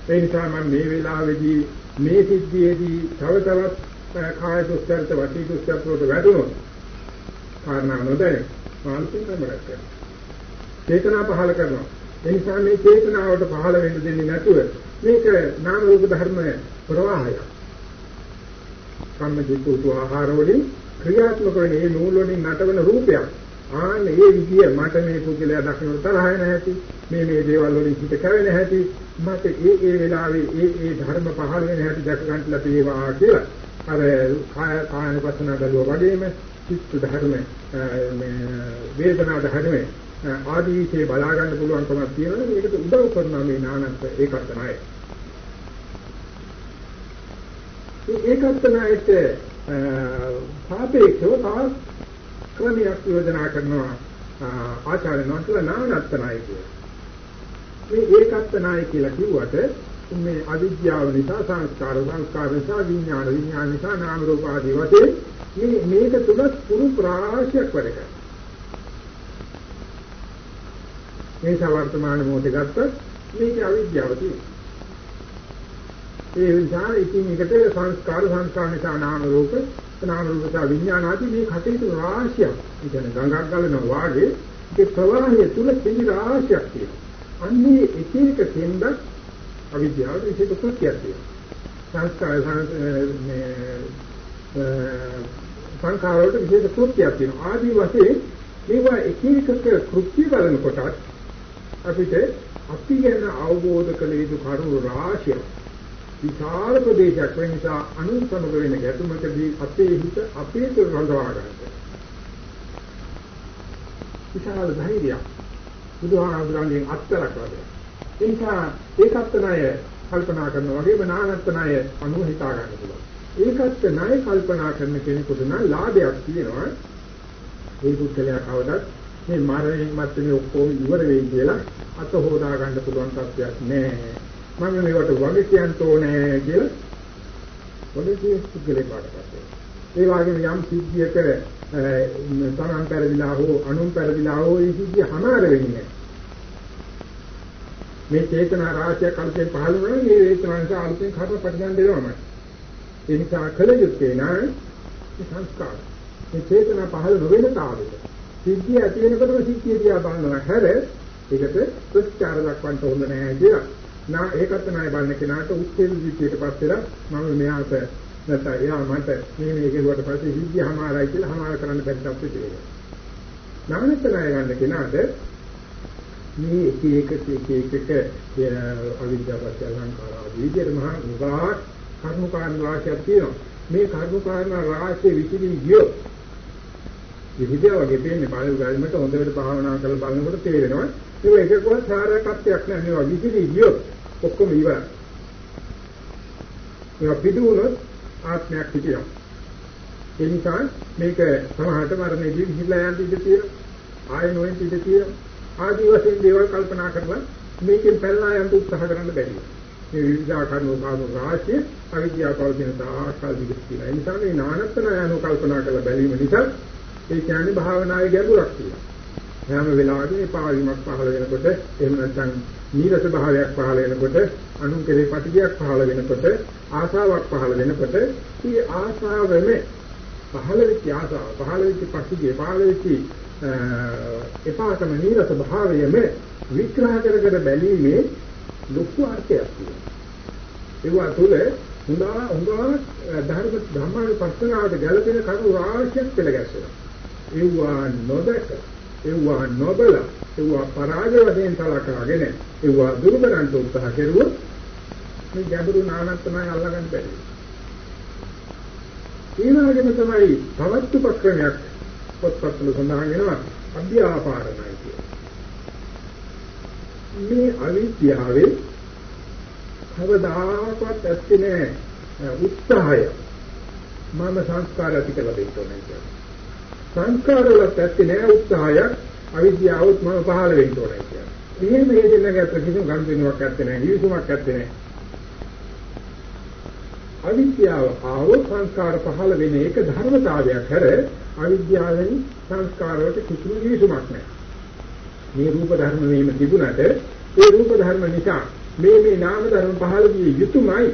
ඒ නිසා මම මේ වෙලාවේදී මේ සිද්ධියේදී තව තවත් eh, කාය දුස්තරත වටි දුස්තරත වලට වැටුණොත් කාරණා නොදැන මානසික නමරක් කරනවා. චේතනා පහල කරනවා. ඒ නිසා මේ චේතනාවට පහල වෙන්න දෙන්නේ නැතුව මේක නාම රූප ධර්ම ප්‍රවාහයක් කම්මජිතු ආහාර වලින් ක්‍රියාත්මක වෙන මේ නූල් වලින් නටවන රූපයක්. ආන්න ඒ විදිය මට මේ පුද්ගලයා දකින්න තරහ වෙන හැටි මේ මේ දේවල් වලින් හිත කැවෙන හැටි මට ඒ ඒ වෙලාවේ ඒ ඒ ධර්ම පහළ වෙන හැටි දැක ගන්න ලැබේවා කියලා අර කාය කායන වචන ගලුවා වගේම චිත්ත ධර්ම මේ වේදනා ධර්ම ආදී විශ්ේ බලා ගන්න පුළුවන්කමක් තියෙනවා මේකට උදව් කරනවා මේ නානත් ඒකත් තමයි ඒකත් තමයි සාපේක්ෂව තවත් ක්‍රමයක් යෝජනා කරනවා ආචාර්යන් වහන්සේලා නානත්තනායි කියලා. මේ ඒකත්තනායි කියලා කිව්වට මේ අවිද්‍යාව නිසා සංස්කාර සංස්කාර නිසා විඥාන විඥාන නිසා නාම රූප ආදී වශයෙන් මේ මේක තුල පුරු ප්‍රාශයක් වැඩ කරනවා. මේ වර්තමාන මොහොතේ ගත්තොත් මේක අවිද්‍යාව තියෙනවා. ඒ නිසා ඉතින් එකට සංස්කාර සංස්කාර නිසා නාම රූප නාම රූප සහ විඥාන ආදී මේ කටයුතු රාශියක්. ඒ කියන්නේ ගඟක් ගලනවා වාගේ ඒ ප්‍රවාහය තුල කෙලි රාශියක් තියෙනවා. අන්නේ එක එක කෙන්ද අවිද්‍යාව විශේෂ කෘත්‍යයක් තියෙනවා. සංස්කාර මේ සංඛාර වලට විශේෂ කෘත්‍යයක් තියෙනවා. ආදී වශයෙන් මේවා එක එක කෘත්‍ය බලනකොට අපිට අපි ගැන අවබෝධ කළ යුතු කරුණු රාශියක් විශාල ප්‍රදේශයක් වෙන නිසා අනුන් සමග වෙන ගැටුමකදී අපේ හිත අපේ තුර රඳවා ගන්නවා. විශාල ධෛර්යයක් බුදුහාමුදුරන්ගෙන් අත්තරක් වගේ. ඒ නිසා ඒකත් ණය කල්පනා කරනවා වගේම නානත් ණය අනුව හිතා ගන්න පුළුවන්. ඒකත් ණය කල්පනා කරන කෙනෙකුට නම් ලාභයක් තියෙනවා. ඒ පුද්ගලයා කවදත් මේ මරණයන් මැත්තේ ඔක්කොම ඉවර වෙයි කියලා අත හොදා ගන්න පුළුවන් තත්ත්වයක් නෑ. මම මේවට වගේ කියන්න ඕනේ කියලා පොලිසිය පුද්ගලෙක් වඩපත් ඒ වගේම යම් සිද්ධියක තමන් පෙරදිලා හෝ අනුන් පෙරදිලා හෝ ඒ සිද්ධිය හමාර වෙන්නේ මේ චේතනා රාශිය කල්පෙන් පහළ වෙනවා මේ චේතනා නිසා අලුතෙන් කර්ම පරිගන් දෙනවම ඒ නිසා කල යුත්තේ නා සංස්කාර. මේ චේතනා පහළ නොවන තාලෙට සිද්ධිය ඇති වෙනකොටම සිද්ධිය දිහා බලනවා හැර ඒකට ප්‍රතිචාර දක්වන්න හොඳ නැහැ කියලා නා ඒකත් නෑ බලන කෙනාට උත්තේජ දිටියටපත් වෙලා මම මෙයාට නැත්නම් එයා මට මේ මේ කෙරුවට පස්සේ විද්‍යාමාරයි කියලා හමාර කරන්න බැරි තත්ත්වෙට එනවා. නාමක ණය ගන්න කෙනාට මේ එක එක එක එක එක අවිද්‍යාවත් සංකාරා විදියට මහා විභාග කර්මකාරණ රාශියක් තියෙනවා. මේ කර්මකාරණ රාශිය විසිරී ගියොත් විවිධ වගේ තියෙන බලල් ගල්මට හොඳට භාවනා කරලා බලනකොට තේරෙනවා ඒක එකකවත් සාරකත්වයක් නැහැ මේවා විසිරී ගියොත් ඔක්කොම ඉවරයි. මේවා පිටුනොත් ආත්මයක් හිටියා. ඒ නිසා මේක සමහරට මරණයේදී විහිලා යන්න ඉඩ තියෙනවා. ආය නොවෙන් ඉඩ තියෙනවා. ආදී වශයෙන් දේවල් කල්පනා කරලා මේකෙන් පැනලා යන්න උත්සාහ කරන්න බැහැ. මේ විවිධාකාරන උපාද රාශිය අවිද්‍යාව පවතින තාක්කල් විදිහට ඒ නිසා මේ නානත්තන යන කල්පනා කරලා බැලීම නිසා ඒ කියන්නේ භාවනාවේ ගැඹුරක් තියෙනවා. හැම වෙලාවෙම පාවීමක් පහළ වෙනකොට එහෙම නැත්නම් නීරස භාවයක් පහළ වෙනකොට අනුන් කෙරේ පටිගයක් පහළ වෙනකොට ආසාවක් පහළ වෙනකොට මේ ආසාවෙම පහළ වෙච්ච ආසාව පහළ වෙච්ච පටිගය පහළ වෙච්ච එපාතම නීරස භාවයම විග්‍රහ කර කර බැලීමේ ලොකු අර්ථයක් තියෙනවා ඒවා තුළ හොඳා හොඳා ධර්ම ධර්මාවේ පස්සනාවට ගැලපෙන කරුණු රාශියක් පෙළ ගැස්සෙනවා ඒවා නොදක ඒවා නොබල ඒවා පරාජය වශයෙන් සලකාගෙන ඒවා දුරු කරන්න උත්සාහ කෙරුවොත් මේ ගැඹුරු නානත්වමයි අල්ලගන්න බැරි. ඒ වගේම තමයි තවත් උපක්‍රමයක් පොත්පත්වල සඳහන් වෙනවා අභ්‍යාපාරණයි කියන. මේ අවිද්‍යාවේ කවදාකවත් ඇත්තේ නැහැ උත්සාහය මම සංස්කාර ඇති කරලා දෙන්න ඕනේ කියලා. සංස්කාර වල ඇත්තේ නැහැ උත්සාහයක් අවිද්‍යාවත් මම පහළ වෙන්න ඕනේ කියලා. එහෙම මේ දෙන්නගේ අතර කිසිම ගනුදෙනුවක් ඇත්තේ නැහැ, හිවිසුමක් ඇත්තේ නැහැ. අවිද්‍යාව ආවොත් සංස්කාර පහළ වෙන එක ධර්මතාවයක් හැර අවිද්‍යාවෙන් සංස්කාර වලට කිසිම හිවිසුමක් නැහැ. මේ රූප ධර්ම වීම තිබුණට ඒ රූප ධර්ම නිසා මේ මේ නාම ධර්ම පහළ විය යුතුයමයි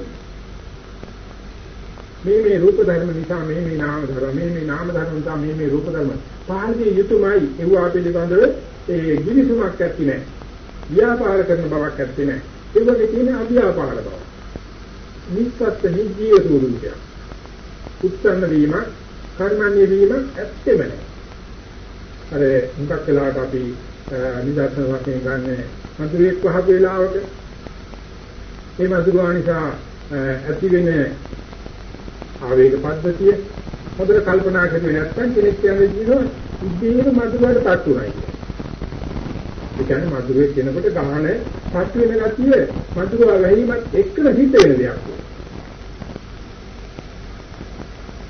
මේ මේ රූප ධර්ම නිසා මේ මේ නාම ධර්ම මේ මේ නාම ධර්ම නිසා මේ මේ රූප ධර්ම පාළිය යුතුයමයි ඒවා පිළිබඳව ඒ ගිවිසුමක් ඇති නැහැ. ව්‍යාපාර කරන බවක් ඇති නැහැ. ඒ වගේ තියෙන අභ්‍යාපාර බව. නිස්සත්ත්‍ය නිජීව ස්වරූපය උත්සන්න වීම කර්මන්නේ වීම ඇත්තෙම නැහැ. අර මුගක් වෙලාවට අපි නිදර්ශන වශයෙන් ගන්න මధుරෙක් වහපු වෙලාවක ඒ මధుරවා නිසා ඇති වෙන ආවේග පද්ධතිය හොඳට කල්පනා කරගෙන නැත්නම් කෙනෙක් කියන්නේ කියනවා ඉබ්බේම මදුරටපත් උනායි. ඒ කියන්නේ මදුරේ කෙනකොට ගහන පත් වෙන ගතිය මදුරව වැහිමත් එක්කම හිත වෙන දෙයක්.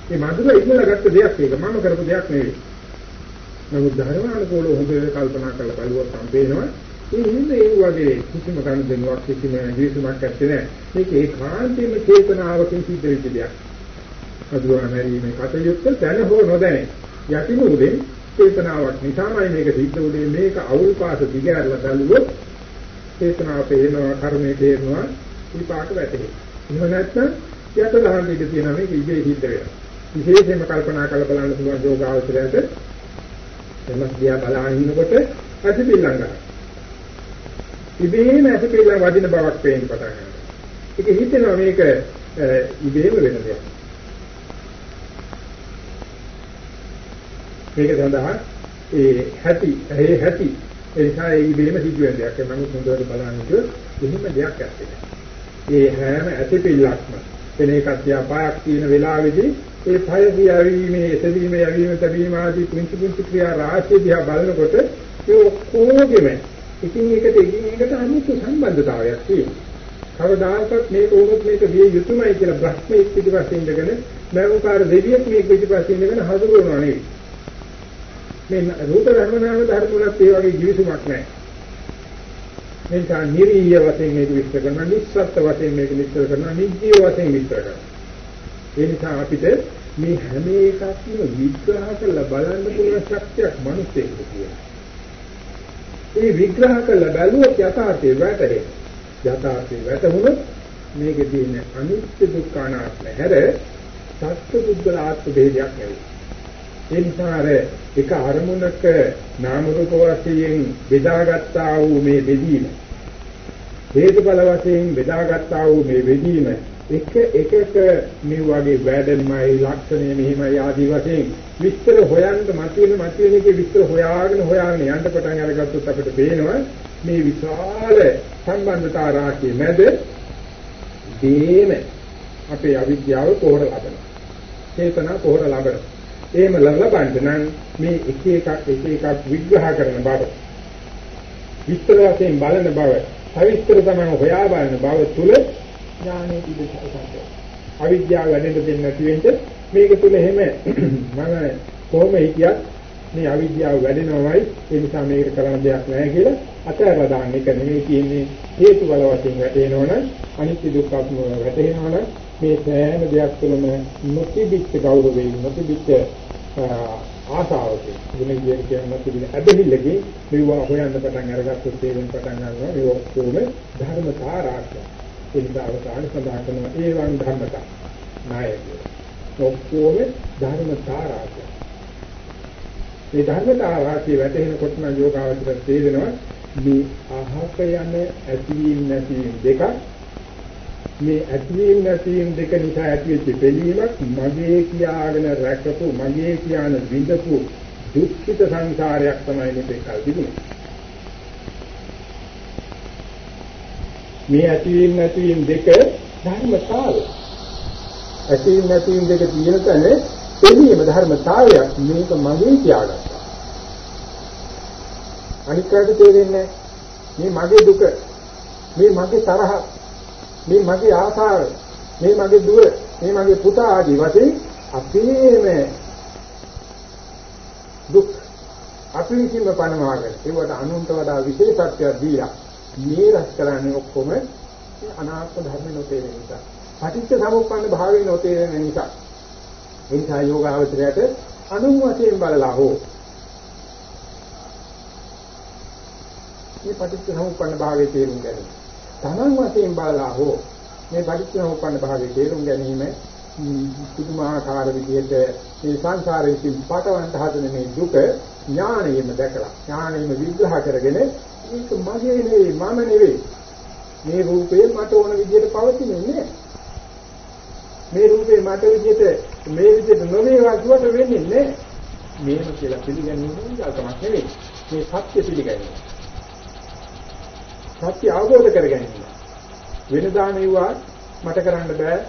ඒ මදුර ඉන්නලා ගත්ත දෙයක් ඒක මම කරපු දෙයක් නෙවෙයි. නමුත් ධර්මානුකූලව හොඳට කල්පනා කරලා බලුවොත් සම්පේනවා ඒ හින්දා ඒ වගේ කිසිම ගණන් දෙනුවක් කිසිම හිවිසුමක් නැත්තේ නෑ. මේක ඒකාන්තයෙන්ම චේතනාවකින් සිද්ධ වෙච්ච දෙයක්. අදුවා මැරීමේ කටයුත්ත දැන හෝ නොදැන යටිමුරුෙන් චේතනාවක් නිසාමයි මේක සිද්ධ වුනේ මේක අවුල් පාස දිගහැරලා බැලුවොත් චේතනාව පේනවා කර්මයේ තේරෙනවා විපාක වැටේ. එහෙම නැත්නම් යට ගන්න ඉඩ තියෙනවා මේක ඉබේ සිද්ධ වෙනවා. විශේෂයෙන්ම කල්පනා කරලා බලන්න පුළුවන් යෝගාවචරයට එමස් දිහා බලන ඉන්නකොට ඇතිපිල්ලම් ගන්නවා. ඉබේම ඇතිපිල්ලම් වදින බවක් පේන්න පටන් ගන්නවා. ඒක හිතෙනවා මේක ඉබේම වෙන දෙයක්. මේක සඳහා ඒ හැටි ඒ හැටි ඒ නිසා ඒ ඉබේම සිදුවෙන දෙයක්. නමුත් හොඳට බලන්න කිව්වොත් එහෙම දෙයක් ඇත්තේ ඒ හැම ඇතිපිල්ලක්ම වෙන එකක් තියාපායක් තියෙන වෙලාවේදී ඒ භය කියවීමේ එසවීම යවීම තැබීම ආදී පුංචි පුංචි ක්‍රියා රාශිය දිහා බලනකොට ඒ ඔක්කොගෙම එකින් එකට එකින් එකට අනිත් සම්බන්ධතාවයක් තියෙනවා. කවදාකවත් මේක වුණොත් මේක විය යුතුමයි කියලා බ්‍රහ්මයේ පිටිපස්සේ ඉඳගෙන මෞකාර දෙවියෙක් මේක පිටිපස්සේ ඉඳගෙන හසුරුවනවා නෙවෙයි. මේ රූප ධර්ම නාම ධර්ම වලත් ඒ වගේ ජීවිතයක් නැහැ. මේක නිරීය වශයෙන් මේක විස්තර කරනවා, නිස්සත්ත්ව වශයෙන් මේක විස්තර කරනවා, නිජීව වශයෙන් විස්තර කරනවා. ඒ නිසා අපිට මේ හැම එකක්ම විග්‍රහ කරලා බලන්න පුළුවන් ශක්තියක් මිනිස්සෙකුට තියෙනවා. ඒ විග්‍රහ කරලා බැලුවොත් යථාර්ථය වැටහෙයි. යථාර්ථය වැටහුනොත් මේකේ තියෙන අනිත්‍ය දුක්ඛ අනාත්ම හැර සත්‍ය බුද්ධ ආත්ම ભેදයක් නෙවෙයි. ඒ නිසා අර එක අරමුණක නාම රූප වශයෙන් බෙදාගත්තා වූ මේ බෙදීම හේතුඵල වශයෙන් බෙදාගත්තා වූ මේ බෙදීම එක එකක මේ වගේ වැඩමයි ලක්ෂණය මෙහිමයි ආදී වශයෙන් විස්තර හොයන්න මතුවෙන මතුවෙන එකේ විස්තර හොයාගෙන හොයාගෙන යන්න පටන් අරගත්තොත් අපිට පේනවා මේ විශාල සම්බන්ධතා රාශිය මැද දේම අපේ අවිද්‍යාව පොහොර ලබනවා. චේතනා පොහොර ලබනවා. එහෙම ලබන්න නම් මේ එක එකක් එක එකක් විග්‍රහ කරන බව. විස්තර වශයෙන් බලන බව සවිස්තර තමයි හොයා බලන බව තුල ඥානෙ පිළිසකට අවිද්‍යාව වැඩෙන්න දෙන්නේ නැති වෙන්න මේක තුල එහෙම මම කොහොම හිතියත් මේ අවිද්‍යාව වැඩෙනවයි ඒ නිසා මේකට කරන්න දෙයක් නැහැ කියලා අතහැරලා දාන්න එක නෙමෙයි කියන්නේ. හේතු බල වශයෙන් වැටෙනවනම් අනිත්‍ය දුක්ඛ වැටෙනවනම් මේ සෑම දෙයක් තුළම නොතිබිච්ච ගෞරවයෙන් නොතිබිච්ච ආසාවකින් ගුණ විදියට කියනවා තිබෙන ඇදහිල්ලකින් මෙවුවා හොයන්න පටන් අරගත්තොත් තේරෙන්න පටන් ගන්නවා මේ ඔක්කොම ධර්මතා රාශිය. ඒ නිසා අවසාන සඳහන් කරනවා ඒවන් ධර්මතා නායකය. ඔක්කොම ධර්මතා රාශිය. මේ ධර්මතා රාශිය වැටෙනකොට නම් යෝගාවචර තේරෙනවා මේ අහක යන ඇතිවීම නැතිවීම දෙකක් මේ ඇතිවීම නැතිවීම දෙක නිසා ඇතිවෙච්ච බැලීමක් මගේ කියාගෙන රැකපු මගේ කියන විඳපු දුක්ඛිත සංසාරයක් තමයි මේක කල් තිබුණේ. මේ ඇතිවීම නැතිවීම දෙක ධර්මතාවය. ඇතිවීම නැතිවීම දෙක තියෙන තැන බැලීම ධර්මතාවයක් මේක මගේ කියාගත්තා. අනිකට තේරෙන්නේ මේ මගේ දුක මේ මගේ තරහ මේ මගේ ආසාව මේ මගේ දුව මේ මගේ පුතා ආදී වශයෙන් අපේම දුක් අපි විසින්ම පනවාගෙන ඒවට අනුන්ට වඩා විශේෂත්වයක් දීලා මේ රැස් කරන්නේ ඔක්කොම අනාත්ම ධර්ම නොතේරෙන නිසා. පටිච්ච සමුප්පන්න භාවයේ නොතේරෙන නිසා. ඒ නිසා යෝගාවචරයට අනුන් වශයෙන් බලලා හෝ මේ පටිච්ච සමුප්පන්න භාවයේ තේරුම් ගැනීම තමන් වශයෙන් බලලා හෝ මේ පටිච්චසමුප්පන්න භාවයේ තේරුම් ගැනීම පුදුමාකාර විදිහට මේ සංසාරයේ පිටවන්ට හදන මේ දුක ඥාණයෙන්ම දැකලා ඥාණයෙන්ම විග්‍රහ කරගෙන මේක මගේ නෙවෙයි මම නෙවෙයි. මේ රූපේ මට ඕන විදිහට පවතින්නේ නෑ මේ රූපේ මට විදිහට මේ විදිහට නොවේවා කියවට වෙන්නේ නෑ මේක කියලා පිළිගන්නේ නෑ නෙවෙයි. මේ සත්‍ය පිළිගන්නේ සත්‍ය අවබෝධ කර ගැනීම. වෙනදා මෙවුවා මට කරන්න බෑ.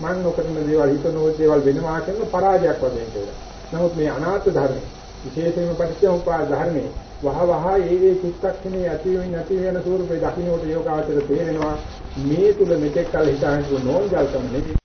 මම නොකරන දේවල් හිතනෝ දේවල් වෙනවා කියන පරාජයක් වශයෙන් කියලා. නමුත් මේ අනාත්ම ධර්මයේ විශේෂයෙන්ම පටිච්චසමුප්පාද ධර්මයේ වහ වහ ඒ ඒ චිත්තක්ෂණේ ඇති වෙන නැති වෙන ස්වරූපේ දකින්නට යෝගාචර තේරෙනවා මේ තුල මෙතෙක් කල හිතාගෙන නෝන්ජල්කම නෙවෙයි